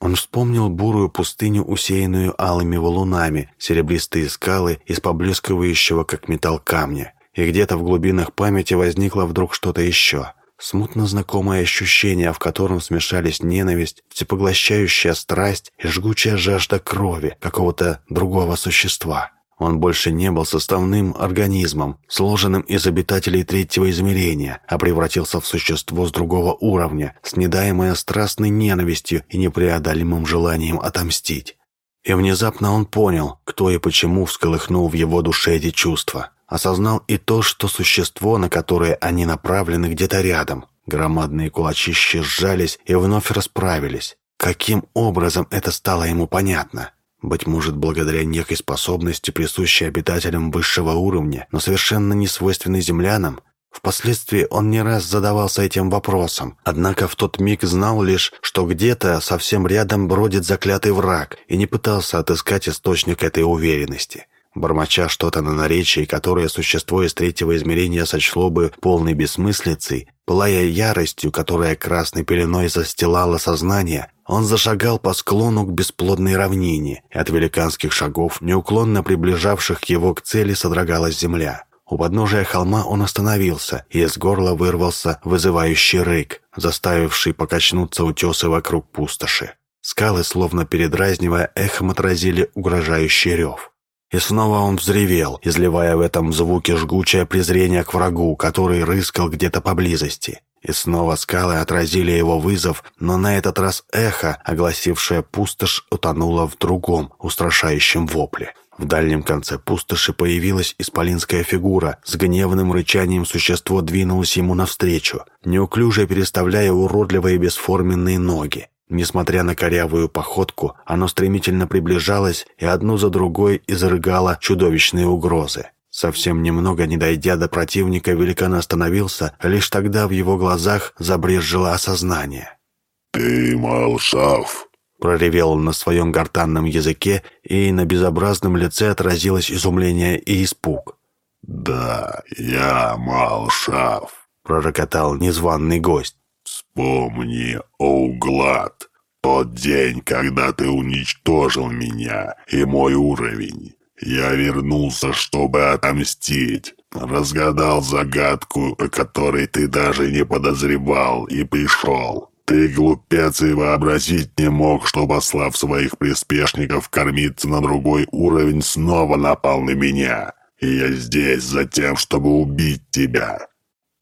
Он вспомнил бурую пустыню, усеянную алыми валунами, серебристые скалы из поблескивающего, как металл, камня. И где-то в глубинах памяти возникло вдруг что-то еще. Смутно знакомое ощущение, в котором смешались ненависть, всепоглощающая страсть и жгучая жажда крови какого-то другого существа. Он больше не был составным организмом, сложенным из обитателей третьего измерения, а превратился в существо с другого уровня, снедаемое страстной ненавистью и непреодолимым желанием отомстить. И внезапно он понял, кто и почему всколыхнул в его душе эти чувства. Осознал и то, что существо, на которое они направлены, где-то рядом. Громадные кулачища сжались и вновь расправились. Каким образом это стало ему понятно? Быть может, благодаря некой способности, присущей обитателям высшего уровня, но совершенно не свойственной землянам? Впоследствии он не раз задавался этим вопросом, однако в тот миг знал лишь, что где-то совсем рядом бродит заклятый враг и не пытался отыскать источник этой уверенности. Бормоча что-то на наречии, которое существо из третьего измерения сочло бы полной бессмыслицей, пылая яростью, которая красной пеленой застилала сознание, он зашагал по склону к бесплодной равнине, и от великанских шагов, неуклонно приближавших его к цели, содрогалась земля. У подножия холма он остановился, и из горла вырвался вызывающий рык, заставивший покачнуться утесы вокруг пустоши. Скалы, словно передразнивая, эхом отразили угрожающий рев. И снова он взревел, изливая в этом звуке жгучее презрение к врагу, который рыскал где-то поблизости. И снова скалы отразили его вызов, но на этот раз эхо, огласившее пустошь, утонуло в другом, устрашающем вопле. В дальнем конце пустоши появилась исполинская фигура. С гневным рычанием существо двинулось ему навстречу, неуклюже переставляя уродливые бесформенные ноги. Несмотря на корявую походку, оно стремительно приближалось и одну за другой изрыгало чудовищные угрозы. Совсем немного не дойдя до противника, великан остановился, лишь тогда в его глазах забрежило осознание. «Ты Малшав!» Проревел он на своем гортанном языке, и на безобразном лице отразилось изумление и испуг. «Да, я Малшав», — пророкотал незваный гость. «Вспомни, Оуглад, тот день, когда ты уничтожил меня и мой уровень. Я вернулся, чтобы отомстить. Разгадал загадку, о которой ты даже не подозревал, и пришел. Ты, глупец, и вообразить не мог, что, послав своих приспешников кормиться на другой уровень, снова напал на меня. И я здесь за тем, чтобы убить тебя.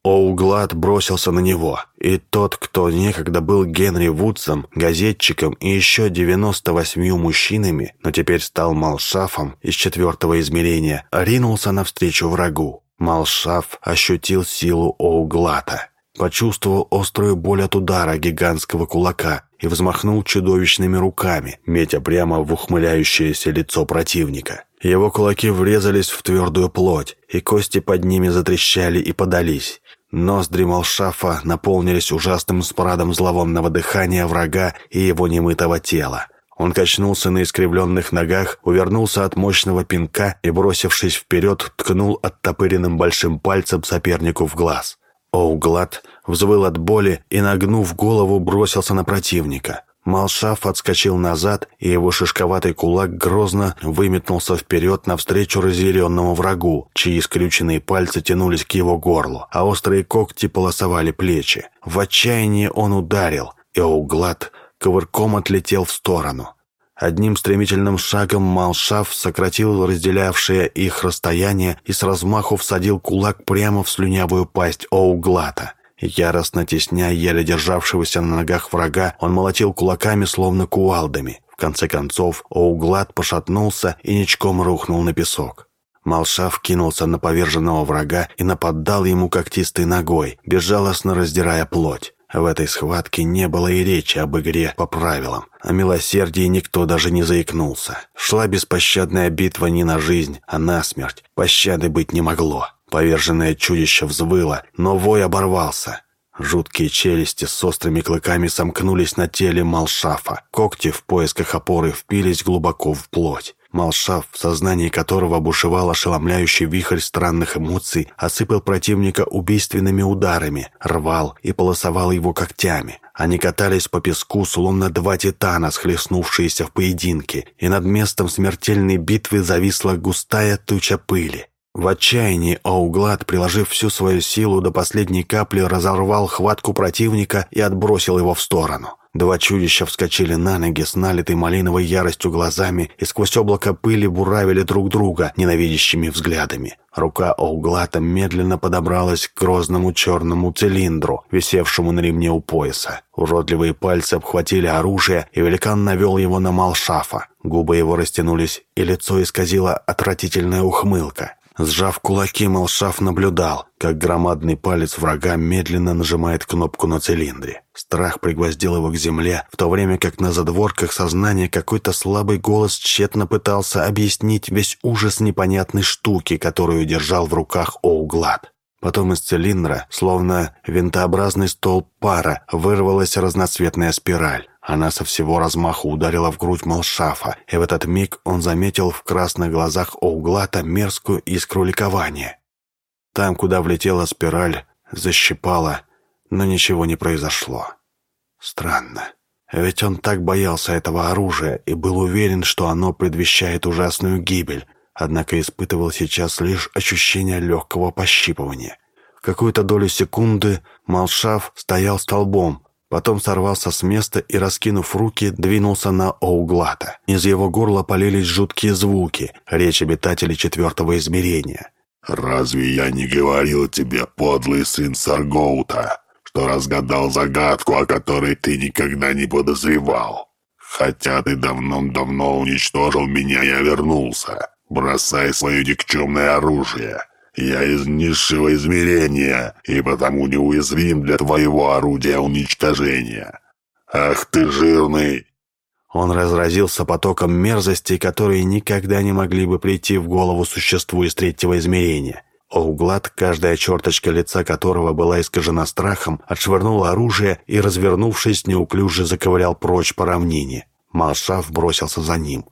Оуглад бросился на него, и тот, кто некогда был Генри Вудсом, газетчиком и еще 98 мужчинами, но теперь стал Малшафом из четвертого измерения, ринулся навстречу врагу. Малшаф ощутил силу Оуглата, почувствовал острую боль от удара гигантского кулака и взмахнул чудовищными руками, метя прямо в ухмыляющееся лицо противника. Его кулаки врезались в твердую плоть, и кости под ними затрещали и подались. Ноздри Малшафа наполнились ужасным спрадом зловонного дыхания врага и его немытого тела. Он качнулся на искривленных ногах, увернулся от мощного пинка и, бросившись вперед, ткнул оттопыренным большим пальцем сопернику в глаз. Оуглад взвыл от боли и, нагнув голову, бросился на противника. Малшаф отскочил назад, и его шишковатый кулак грозно выметнулся вперед навстречу разъяренному врагу, чьи скрюченные пальцы тянулись к его горлу, а острые когти полосовали плечи. В отчаянии он ударил, и Оуглад ковырком отлетел в сторону. Одним стремительным шагом Малшаф сократил разделявшее их расстояние и с размаху всадил кулак прямо в слюнявую пасть Оуглата. Яростно тесня еле державшегося на ногах врага, он молотил кулаками, словно кувалдами. В конце концов, Оуглад пошатнулся и ничком рухнул на песок. Малшав кинулся на поверженного врага и нападал ему когтистой ногой, безжалостно раздирая плоть. В этой схватке не было и речи об игре по правилам. О милосердии никто даже не заикнулся. Шла беспощадная битва не на жизнь, а на смерть. Пощады быть не могло. Поверженное чудище взвыло, но вой оборвался. Жуткие челюсти с острыми клыками сомкнулись на теле Малшафа. Когти в поисках опоры впились глубоко в плоть. Малшаф, в сознании которого бушевал ошеломляющий вихрь странных эмоций, осыпал противника убийственными ударами, рвал и полосовал его когтями. Они катались по песку, словно два титана, схлестнувшиеся в поединке, и над местом смертельной битвы зависла густая туча пыли. В отчаянии Ауглад, приложив всю свою силу до последней капли, разорвал хватку противника и отбросил его в сторону. Два чудища вскочили на ноги с налитой малиновой яростью глазами и сквозь облако пыли буравили друг друга ненавидящими взглядами. Рука Оуглата медленно подобралась к грозному черному цилиндру, висевшему на ремне у пояса. Уродливые пальцы обхватили оружие, и великан навел его на Малшафа. Губы его растянулись, и лицо исказило отвратительная ухмылка. Сжав кулаки, Малшав наблюдал, как громадный палец врага медленно нажимает кнопку на цилиндре. Страх пригвоздил его к земле, в то время как на задворках сознания какой-то слабый голос тщетно пытался объяснить весь ужас непонятной штуки, которую держал в руках Оуглад. Потом из цилиндра, словно винтообразный столб пара, вырвалась разноцветная спираль. Она со всего размаху ударила в грудь Малшафа, и в этот миг он заметил в красных глазах Оуглата мерзкую искру ликования. Там, куда влетела спираль, защипала, но ничего не произошло. Странно. Ведь он так боялся этого оружия и был уверен, что оно предвещает ужасную гибель, однако испытывал сейчас лишь ощущение легкого пощипывания. Какую-то долю секунды Малшав стоял столбом, Потом сорвался с места и, раскинув руки, двинулся на Оуглата. Из его горла полились жуткие звуки, речь обитателей четвертого измерения. «Разве я не говорил тебе, подлый сын Саргоута, что разгадал загадку, о которой ты никогда не подозревал? Хотя ты давно-давно уничтожил меня, я вернулся. Бросай свое никчемное оружие. Я из низшего измерения и потому неуязвим для твоего орудия уничтожения. Ах ты жирный!» Он разразился потоком мерзостей, которые никогда не могли бы прийти в голову существу из третьего измерения. Оуглад, каждая черточка лица которого была искажена страхом, отшвырнул оружие и, развернувшись, неуклюже заковылял прочь по равнине. Малшав бросился за ним.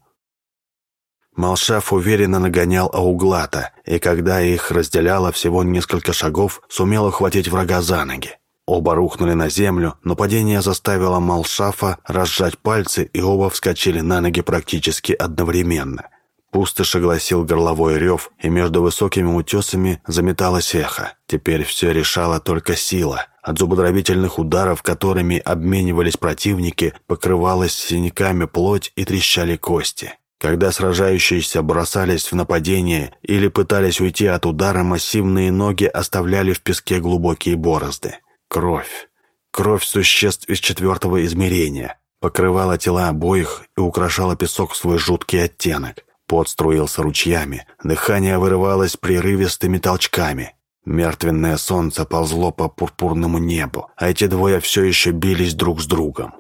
Малшав уверенно нагонял Ауглата, и когда их разделяло всего несколько шагов, сумел ухватить врага за ноги. Оба рухнули на землю, но падение заставило Малшафа разжать пальцы, и оба вскочили на ноги практически одновременно. Пустошь огласил горловой рев, и между высокими утесами заметалось эхо. Теперь все решала только сила. От зубодробительных ударов, которыми обменивались противники, покрывалась синяками плоть и трещали кости. Когда сражающиеся бросались в нападение или пытались уйти от удара, массивные ноги оставляли в песке глубокие борозды. Кровь. Кровь существ из четвертого измерения. Покрывала тела обоих и украшала песок в свой жуткий оттенок. Пот струился ручьями, дыхание вырывалось прерывистыми толчками. Мертвенное солнце ползло по пурпурному небу, а эти двое все еще бились друг с другом.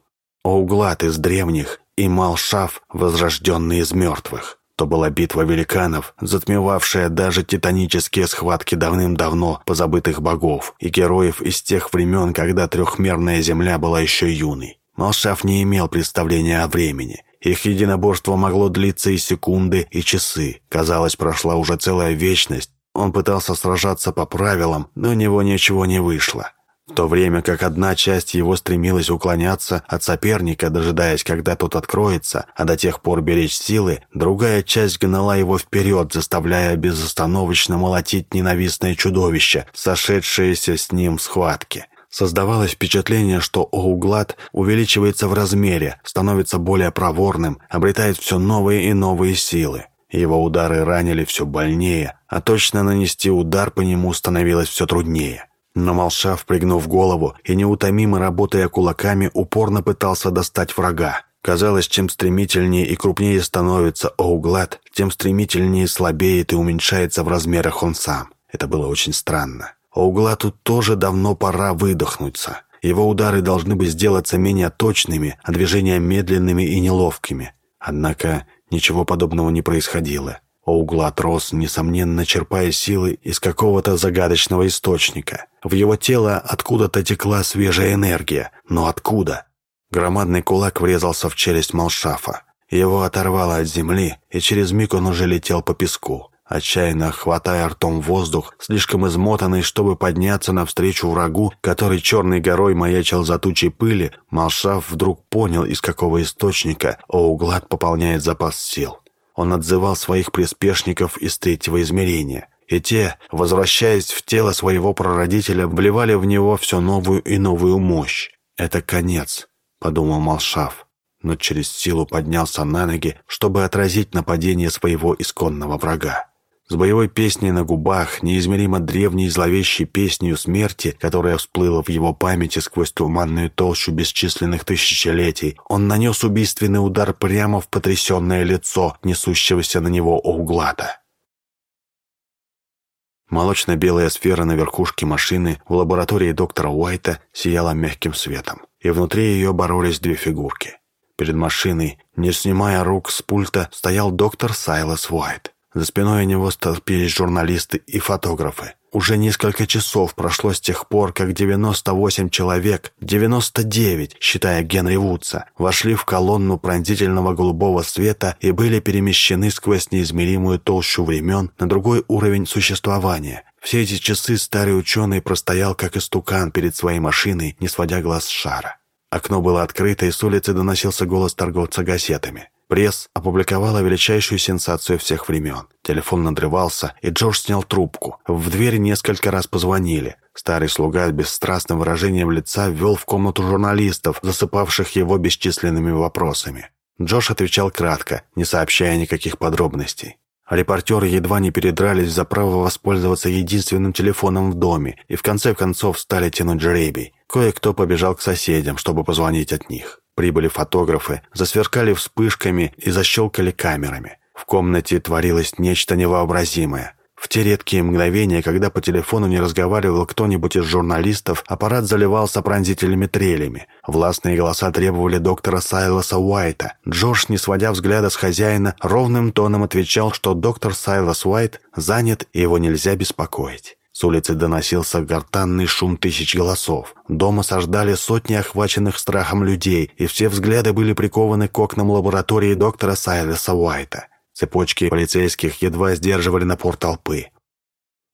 Оуглад из древних и Малшав, возрожденный из мертвых. То была битва великанов, затмевавшая даже титанические схватки давным-давно позабытых богов и героев из тех времен, когда трехмерная земля была еще юной. Малшав не имел представления о времени. Их единоборство могло длиться и секунды, и часы. Казалось, прошла уже целая вечность. Он пытался сражаться по правилам, но у него ничего не вышло в то время как одна часть его стремилась уклоняться от соперника, дожидаясь, когда тот откроется, а до тех пор беречь силы, другая часть гнала его вперед, заставляя безостановочно молотить ненавистное чудовище, сошедшееся с ним в схватке. Создавалось впечатление, что Оуглад увеличивается в размере, становится более проворным, обретает все новые и новые силы. Его удары ранили все больнее, а точно нанести удар по нему становилось все труднее. Но Малшав, пригнув голову и неутомимо работая кулаками, упорно пытался достать врага. Казалось, чем стремительнее и крупнее становится Оуглад, тем стремительнее слабеет и уменьшается в размерах он сам. Это было очень странно. Оуглату тоже давно пора выдохнуться. Его удары должны бы сделаться менее точными, а движения медленными и неловкими. Однако ничего подобного не происходило. Оуглат рос, несомненно, черпая силы из какого-то загадочного источника. В его тело откуда-то текла свежая энергия. Но откуда? Громадный кулак врезался в челюсть Малшафа. Его оторвало от земли, и через миг он уже летел по песку. Отчаянно хватая ртом воздух, слишком измотанный, чтобы подняться навстречу врагу, который черной горой маячил за тучей пыли, Малшаф вдруг понял, из какого источника Оуглад пополняет запас сил. Он отзывал своих приспешников из третьего измерения. И те, возвращаясь в тело своего прародителя, вливали в него все новую и новую мощь. «Это конец», — подумал Малшав, но через силу поднялся на ноги, чтобы отразить нападение своего исконного врага. С боевой песней на губах, неизмеримо древней зловещей песнью смерти, которая всплыла в его памяти сквозь туманную толщу бесчисленных тысячелетий, он нанес убийственный удар прямо в потрясенное лицо, несущегося на него Оуглата. Молочно-белая сфера на верхушке машины в лаборатории доктора Уайта сияла мягким светом, и внутри ее боролись две фигурки. Перед машиной, не снимая рук с пульта, стоял доктор Сайлас Уайт. За спиной у него столпились журналисты и фотографы. Уже несколько часов прошло с тех пор, как 98 человек, 99, считая Генри Вудса, вошли в колонну пронзительного голубого света и были перемещены сквозь неизмеримую толщу времен на другой уровень существования. Все эти часы старый ученый простоял как истукан перед своей машиной, не сводя глаз с шара. Окно было открыто, и с улицы доносился голос торговца газетами. Пресс опубликовала величайшую сенсацию всех времен. Телефон надрывался, и Джордж снял трубку. В дверь несколько раз позвонили. Старый слуга с бесстрастным выражением лица ввел в комнату журналистов, засыпавших его бесчисленными вопросами. Джош отвечал кратко, не сообщая никаких подробностей. Репортеры едва не передрались за право воспользоваться единственным телефоном в доме и в конце концов стали тянуть жребий. Кое-кто побежал к соседям, чтобы позвонить от них. Прибыли фотографы, засверкали вспышками и защелкали камерами. В комнате творилось нечто невообразимое. В те редкие мгновения, когда по телефону не разговаривал кто-нибудь из журналистов, аппарат заливался пронзительными трелями. Властные голоса требовали доктора Сайлоса Уайта. Джордж, не сводя взгляда с хозяина, ровным тоном отвечал, что доктор Сайлос Уайт занят и его нельзя беспокоить. С улицы доносился гортанный шум тысяч голосов. Дом осаждали сотни охваченных страхом людей, и все взгляды были прикованы к окнам лаборатории доктора Сайлеса Уайта. Цепочки полицейских едва сдерживали напор толпы.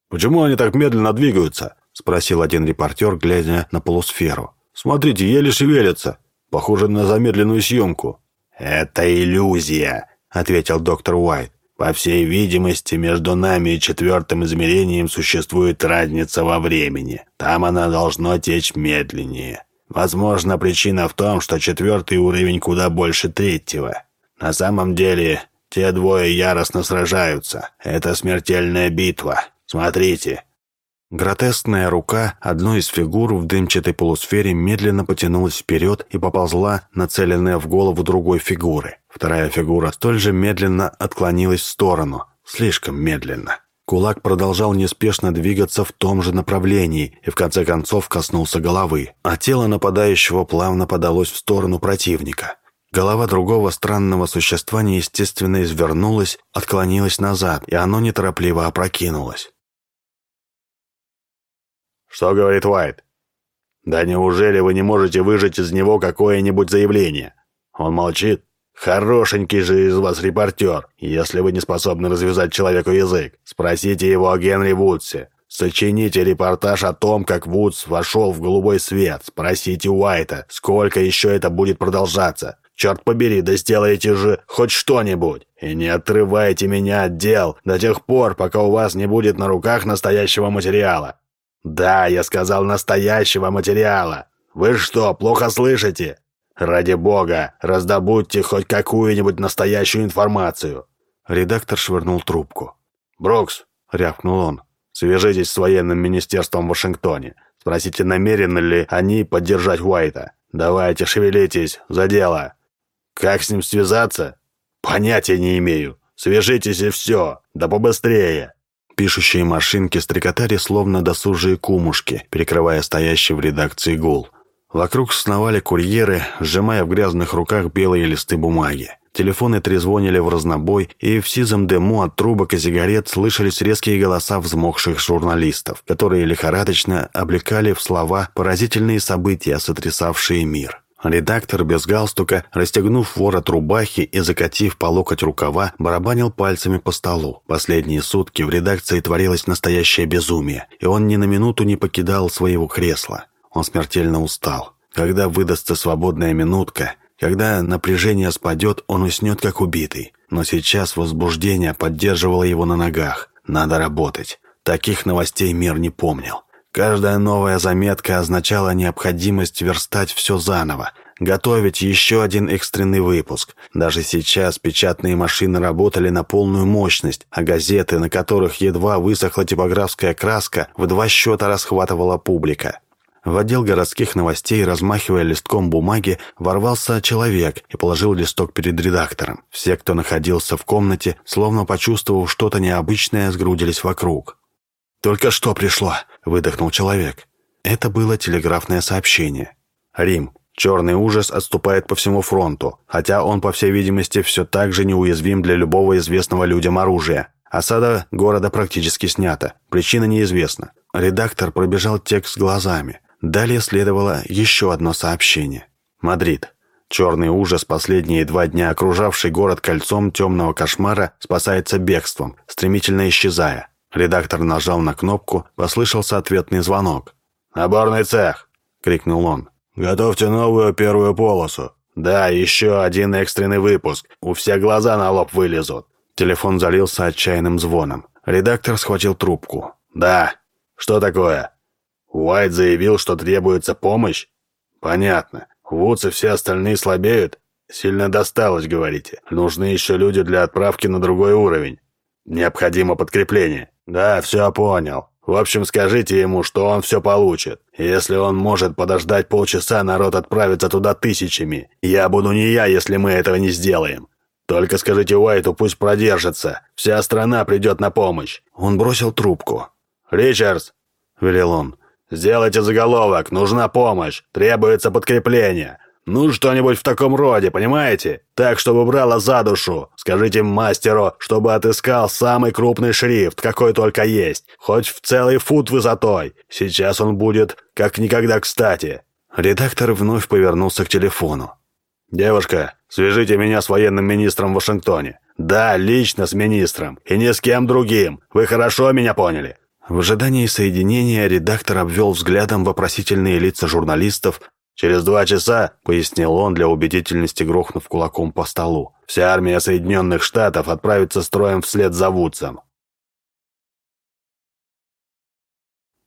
«Почему они так медленно двигаются?» – спросил один репортер, глядя на полусферу. «Смотрите, еле шевелятся. Похоже на замедленную съемку». «Это иллюзия», – ответил доктор Уайт. По всей видимости, между нами и четвертым измерением существует разница во времени. Там она должно течь медленнее. Возможно, причина в том, что четвертый уровень куда больше третьего. На самом деле, те двое яростно сражаются. Это смертельная битва. Смотрите». Гротескная рука одной из фигур в дымчатой полусфере медленно потянулась вперед и поползла, нацеленная в голову другой фигуры. Вторая фигура столь же медленно отклонилась в сторону, слишком медленно. Кулак продолжал неспешно двигаться в том же направлении и в конце концов коснулся головы, а тело нападающего плавно подалось в сторону противника. Голова другого странного существа неестественно извернулась, отклонилась назад, и оно неторопливо опрокинулось. «Что говорит Уайт?» «Да неужели вы не можете выжать из него какое-нибудь заявление?» Он молчит. «Хорошенький же из вас репортер, если вы не способны развязать человеку язык. Спросите его о Генри Вудсе. Сочините репортаж о том, как Вудс вошел в голубой свет. Спросите Уайта, сколько еще это будет продолжаться. Черт побери, да сделайте же хоть что-нибудь. И не отрывайте меня от дел до тех пор, пока у вас не будет на руках настоящего материала. Да, я сказал настоящего материала. Вы что, плохо слышите? Ради бога, раздобудьте хоть какую-нибудь настоящую информацию. Редактор швырнул трубку. «Брукс», — рявкнул он, — «свяжитесь с военным министерством в Вашингтоне. Спросите, намерены ли они поддержать Уайта. Давайте, шевелитесь, за дело». «Как с ним связаться?» «Понятия не имею. Свяжитесь и все. Да побыстрее». Пишущие машинки стрекотали словно досужие кумушки, перекрывая стоящий в редакции гул. Вокруг сновали курьеры, сжимая в грязных руках белые листы бумаги. Телефоны трезвонили в разнобой, и в сизом дыму от трубок и сигарет слышались резкие голоса взмокших журналистов, которые лихорадочно облекали в слова поразительные события, сотрясавшие мир. Редактор без галстука, расстегнув ворот рубахи и закатив по локоть рукава, барабанил пальцами по столу. Последние сутки в редакции творилось настоящее безумие, и он ни на минуту не покидал своего кресла. Он смертельно устал. Когда выдастся свободная минутка, когда напряжение спадет, он уснет как убитый. Но сейчас возбуждение поддерживало его на ногах. Надо работать. Таких новостей мир не помнил. Каждая новая заметка означала необходимость верстать все заново, готовить еще один экстренный выпуск. Даже сейчас печатные машины работали на полную мощность, а газеты, на которых едва высохла типографская краска, в два счета расхватывала публика. В отдел городских новостей, размахивая листком бумаги, ворвался человек и положил листок перед редактором. Все, кто находился в комнате, словно почувствовав что-то необычное, сгрудились вокруг. «Только что пришло», — выдохнул человек. Это было телеграфное сообщение. «Рим. Черный ужас отступает по всему фронту, хотя он, по всей видимости, все так же неуязвим для любого известного людям оружия. Осада города практически снята. Причина неизвестна. Редактор пробежал текст глазами. Далее следовало еще одно сообщение. Мадрид. Черный ужас, последние два дня окружавший город кольцом темного кошмара, спасается бегством, стремительно исчезая. Редактор нажал на кнопку, послышался ответный звонок. «Наборный цех!» — крикнул он. «Готовьте новую первую полосу. Да, еще один экстренный выпуск. У всех глаза на лоб вылезут». Телефон залился отчаянным звоном. Редактор схватил трубку. «Да. Что такое?» «Уайт заявил, что требуется помощь?» «Понятно. Вудс и все остальные слабеют?» «Сильно досталось, говорите. Нужны еще люди для отправки на другой уровень. Необходимо подкрепление». «Да, все понял. В общем, скажите ему, что он все получит. Если он может подождать полчаса, народ отправится туда тысячами. Я буду не я, если мы этого не сделаем. Только скажите Уайту, пусть продержится. Вся страна придет на помощь». Он бросил трубку. «Ричардс!» — велел он. «Сделайте заголовок. Нужна помощь. Требуется подкрепление. Ну, что-нибудь в таком роде, понимаете? Так, чтобы брало за душу. Скажите мастеру, чтобы отыскал самый крупный шрифт, какой только есть. Хоть в целый фут высотой. Сейчас он будет как никогда кстати». Редактор вновь повернулся к телефону. «Девушка, свяжите меня с военным министром в Вашингтоне. Да, лично с министром. И ни с кем другим. Вы хорошо меня поняли?» В ожидании соединения редактор обвел взглядом вопросительные лица журналистов, «Через два часа», — пояснил он для убедительности, грохнув кулаком по столу, «вся армия Соединенных Штатов отправится строем вслед за Вудсом».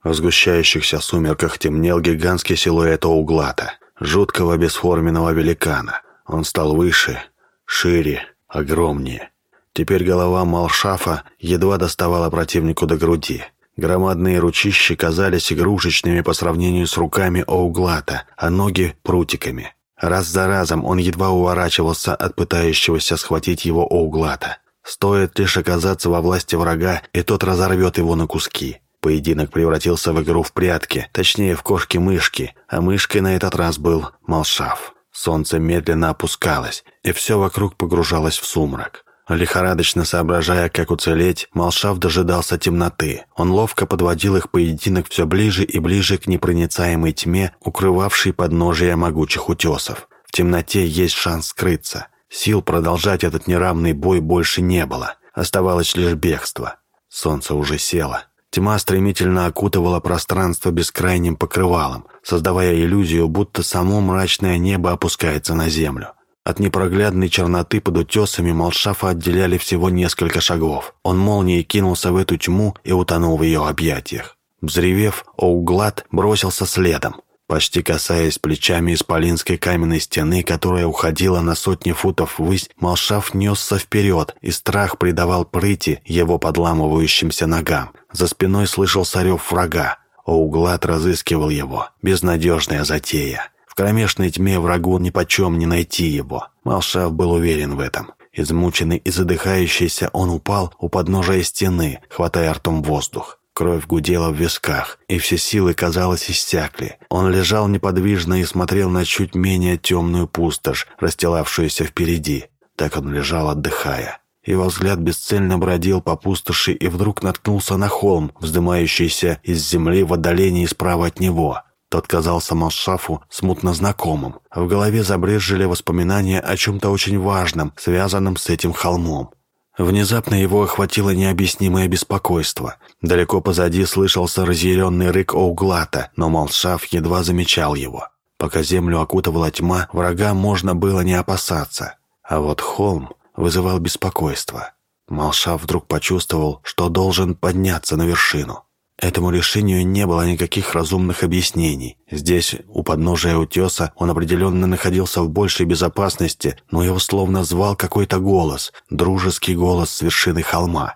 В сгущающихся сумерках темнел гигантский силуэт Оуглата, жуткого бесформенного великана. Он стал выше, шире, огромнее. Теперь голова Малшафа едва доставала противнику до груди. Громадные ручища казались игрушечными по сравнению с руками Оуглата, а ноги — прутиками. Раз за разом он едва уворачивался от пытающегося схватить его Оуглата. Стоит лишь оказаться во власти врага, и тот разорвет его на куски. Поединок превратился в игру в прятки, точнее в кошки-мышки, а мышкой на этот раз был Малшав. Солнце медленно опускалось, и все вокруг погружалось в сумрак. Лихорадочно соображая, как уцелеть, Малшав дожидался темноты. Он ловко подводил их поединок все ближе и ближе к непроницаемой тьме, укрывавшей подножия могучих утесов. В темноте есть шанс скрыться. Сил продолжать этот неравный бой больше не было. Оставалось лишь бегство. Солнце уже село. Тьма стремительно окутывала пространство бескрайним покрывалом, создавая иллюзию, будто само мрачное небо опускается на землю. От непроглядной черноты под утесами Малшафа отделяли всего несколько шагов. Он молнией кинулся в эту тьму и утонул в ее объятиях. Взревев, Оуглад бросился следом, почти касаясь плечами исполинской каменной стены, которая уходила на сотни футов ввысь, Малшаф несся вперед, и страх придавал прыти его подламывающимся ногам. За спиной слышался рев врага. Оуглад разыскивал его. Безнадежная затея. В кромешной тьме врагу нипочем не найти его. Малшав был уверен в этом. Измученный и задыхающийся, он упал у подножия стены, хватая ртом воздух. Кровь гудела в висках, и все силы, казалось, иссякли. Он лежал неподвижно и смотрел на чуть менее темную пустошь, расстилавшуюся впереди. Так он лежал, отдыхая. Его взгляд бесцельно бродил по пустоши и вдруг наткнулся на холм, вздымающийся из земли в отдалении справа от него. Тот казался Малшафу смутно знакомым. В голове забрежили воспоминания о чем-то очень важном, связанном с этим холмом. Внезапно его охватило необъяснимое беспокойство. Далеко позади слышался разъяренный рык Оуглата, но Малшаф едва замечал его. Пока землю окутывала тьма, врага можно было не опасаться. А вот холм вызывал беспокойство. Малша вдруг почувствовал, что должен подняться на вершину. Этому решению не было никаких разумных объяснений. Здесь, у подножия утеса, он определенно находился в большей безопасности, но его словно звал какой-то голос, дружеский голос с вершины холма.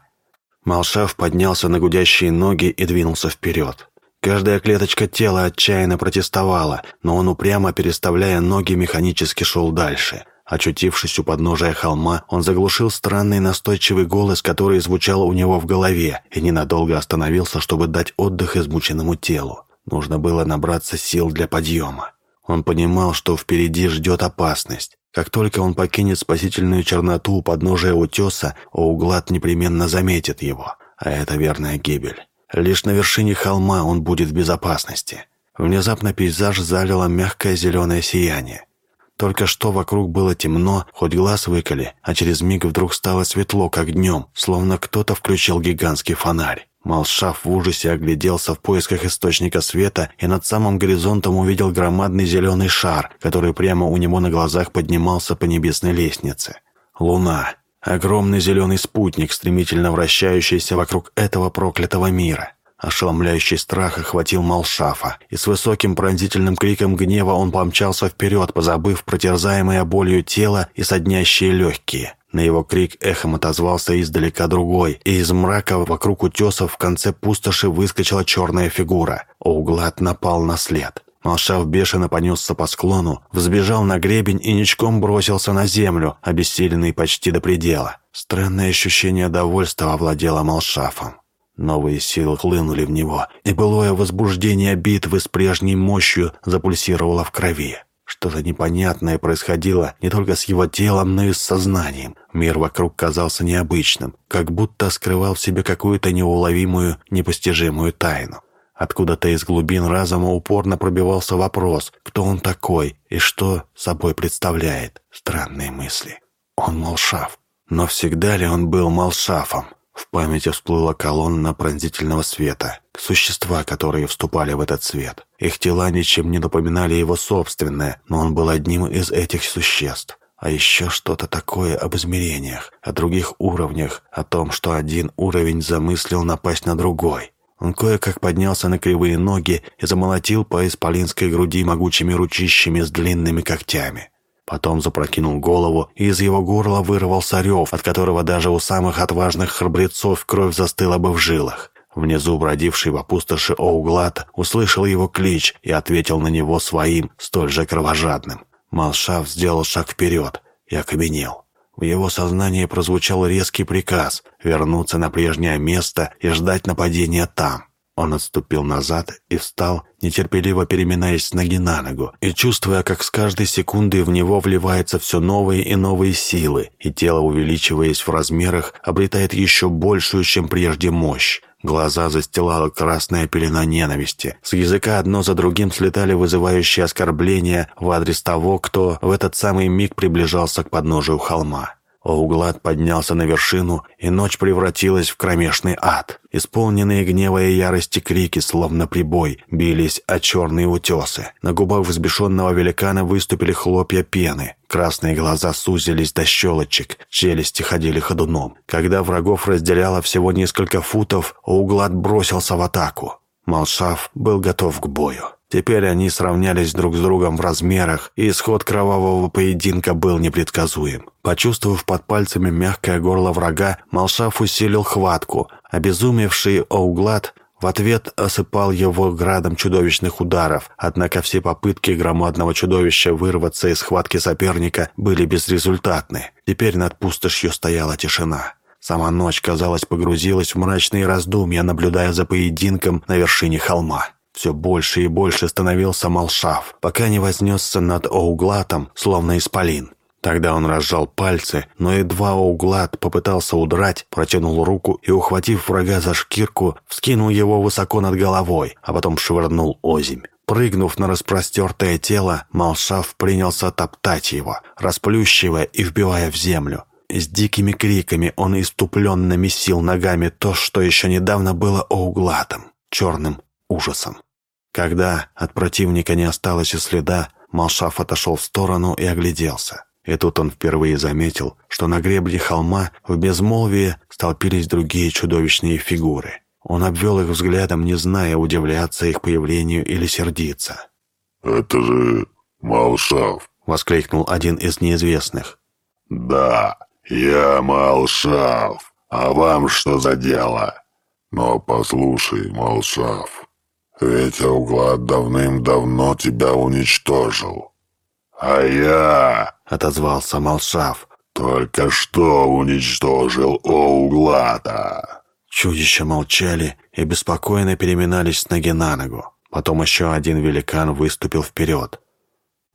Малшав поднялся на гудящие ноги и двинулся вперед. Каждая клеточка тела отчаянно протестовала, но он упрямо, переставляя ноги, механически шел дальше – Очутившись у подножия холма, он заглушил странный настойчивый голос, который звучал у него в голове, и ненадолго остановился, чтобы дать отдых измученному телу. Нужно было набраться сил для подъема. Он понимал, что впереди ждет опасность. Как только он покинет спасительную черноту у подножия утеса, Оуглад непременно заметит его, а это верная гибель. Лишь на вершине холма он будет в безопасности. Внезапно пейзаж залило мягкое зеленое сияние. Только что вокруг было темно, хоть глаз выколи, а через миг вдруг стало светло, как днем, словно кто-то включил гигантский фонарь. Малшав в ужасе огляделся в поисках источника света и над самым горизонтом увидел громадный зеленый шар, который прямо у него на глазах поднимался по небесной лестнице. Луна. Огромный зеленый спутник, стремительно вращающийся вокруг этого проклятого мира. Ошеломляющий страх охватил Малшафа, и с высоким пронзительным криком гнева он помчался вперед, позабыв протерзаемое болью тело и соднящие легкие. На его крик эхом отозвался издалека другой, и из мрака вокруг утесов в конце пустоши выскочила черная фигура. Оуглад напал на след. Малшав бешено понесся по склону, взбежал на гребень и ничком бросился на землю, обессиленный почти до предела. Странное ощущение довольства овладело Малшафом. Новые силы хлынули в него, и былое возбуждение битвы с прежней мощью запульсировало в крови. Что-то непонятное происходило не только с его телом, но и с сознанием. Мир вокруг казался необычным, как будто скрывал в себе какую-то неуловимую, непостижимую тайну. Откуда-то из глубин разума упорно пробивался вопрос, кто он такой и что собой представляет. Странные мысли. Он Малшав. Но всегда ли он был Малшафом? В памяти всплыла колонна пронзительного света, существа, которые вступали в этот свет. Их тела ничем не напоминали его собственное, но он был одним из этих существ. А еще что-то такое об измерениях, о других уровнях, о том, что один уровень замыслил напасть на другой. Он кое-как поднялся на кривые ноги и замолотил по исполинской груди могучими ручищами с длинными когтями. Потом запрокинул голову, и из его горла вырвался рев, от которого даже у самых отважных храбрецов кровь застыла бы в жилах. Внизу бродивший в пустоши Оуглад услышал его клич и ответил на него своим, столь же кровожадным. Малшав сделал шаг вперед и окаменел. В его сознании прозвучал резкий приказ вернуться на прежнее место и ждать нападения там. Он отступил назад и встал, нетерпеливо переминаясь с ноги на ногу, и чувствуя, как с каждой секундой в него вливаются все новые и новые силы, и тело, увеличиваясь в размерах, обретает еще большую, чем прежде, мощь. Глаза застилала красная пелена ненависти. С языка одно за другим слетали вызывающие оскорбления в адрес того, кто в этот самый миг приближался к подножию холма. Оуглад поднялся на вершину, и ночь превратилась в кромешный ад. Исполненные гнева и ярости крики, словно прибой, бились о черные утесы. На губах взбешенного великана выступили хлопья пены. Красные глаза сузились до щелочек, челюсти ходили ходуном. Когда врагов разделяло всего несколько футов, Оуглад бросился в атаку. Малшав был готов к бою. Теперь они сравнялись друг с другом в размерах, и исход кровавого поединка был непредсказуем. Почувствовав под пальцами мягкое горло врага, Малшав усилил хватку. Обезумевший Оуглад в ответ осыпал его градом чудовищных ударов, однако все попытки громадного чудовища вырваться из схватки соперника были безрезультатны. Теперь над пустошью стояла тишина. Сама ночь, казалось, погрузилась в мрачные раздумья, наблюдая за поединком на вершине холма. Все больше и больше становился Малшав, пока не вознесся над Оуглатом, словно исполин. Тогда он разжал пальцы, но едва Оуглад попытался удрать, протянул руку и, ухватив врага за шкирку, вскинул его высоко над головой, а потом швырнул озимь. Прыгнув на распростертое тело, Малшав принялся топтать его, расплющивая и вбивая в землю. С дикими криками он иступленно месил ногами то, что еще недавно было Оугладом, черным ужасом. Когда от противника не осталось и следа, Малшав отошел в сторону и огляделся. И тут он впервые заметил, что на гребле холма в безмолвии столпились другие чудовищные фигуры. Он обвел их взглядом, не зная, удивляться их появлению или сердиться. «Это же Малшав!» — воскликнул один из неизвестных. «Да, я Малшав. А вам что за дело? Но послушай, Малшав, ведь Ауглад давным-давно тебя уничтожил. А я...» — отозвался Малшав. «Только что уничтожил Оуглада». Чудища молчали и беспокойно переминались с ноги на ногу. Потом еще один великан выступил вперед.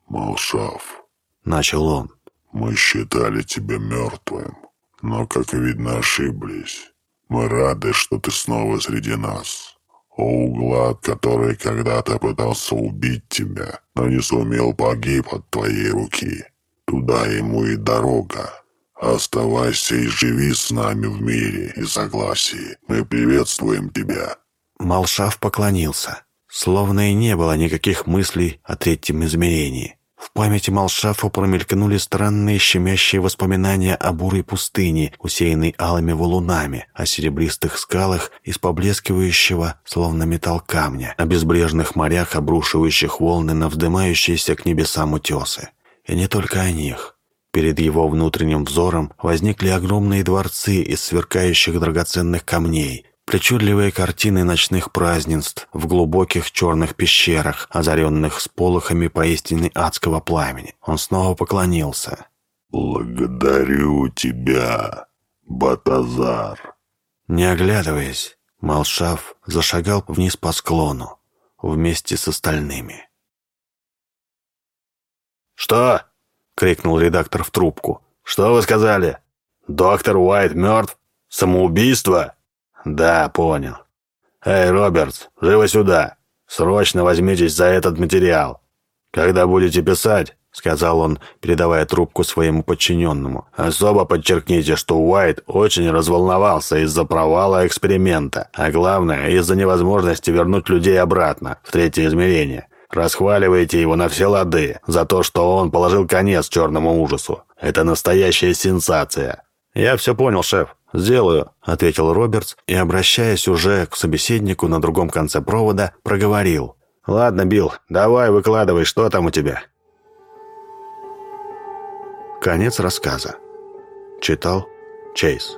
«Малшав», — начал он, — «мы считали тебя мертвым, но, как видно, ошиблись. Мы рады, что ты снова среди нас. Оуглад, который когда-то пытался убить тебя, но не сумел, погиб от твоей руки. Туда ему и дорога. Оставайся и живи с нами в мире и согласии. Мы приветствуем тебя». Малшав поклонился, словно и не было никаких мыслей о третьем измерении. В памяти Малшафа промелькнули странные щемящие воспоминания о бурой пустыне, усеянной алыми валунами, о серебристых скалах из поблескивающего, словно металл камня, о безбрежных морях, обрушивающих волны на вздымающиеся к небесам утесы. И не только о них. Перед его внутренним взором возникли огромные дворцы из сверкающих драгоценных камней, Причудливые картины ночных празднеств в глубоких черных пещерах, озаренных сполохами поистине адского пламени. Он снова поклонился. «Благодарю тебя, Батазар!» Не оглядываясь, Малшав зашагал вниз по склону вместе с остальными. «Что?» — крикнул редактор в трубку. «Что вы сказали? Доктор Уайт мертв? Самоубийство?» «Да, понял. Эй, Робертс, живо сюда. Срочно возьмитесь за этот материал. Когда будете писать, — сказал он, передавая трубку своему подчиненному. «Особо подчеркните, что Уайт очень разволновался из-за провала эксперимента, а главное, из-за невозможности вернуть людей обратно, в третье измерение. Расхваливайте его на все лады за то, что он положил конец черному ужасу. Это настоящая сенсация». «Я все понял, шеф», «Сделаю», — ответил Робертс и, обращаясь уже к собеседнику на другом конце провода, проговорил. «Ладно, Билл, давай выкладывай, что там у тебя?» Конец рассказа. Читал Чейз.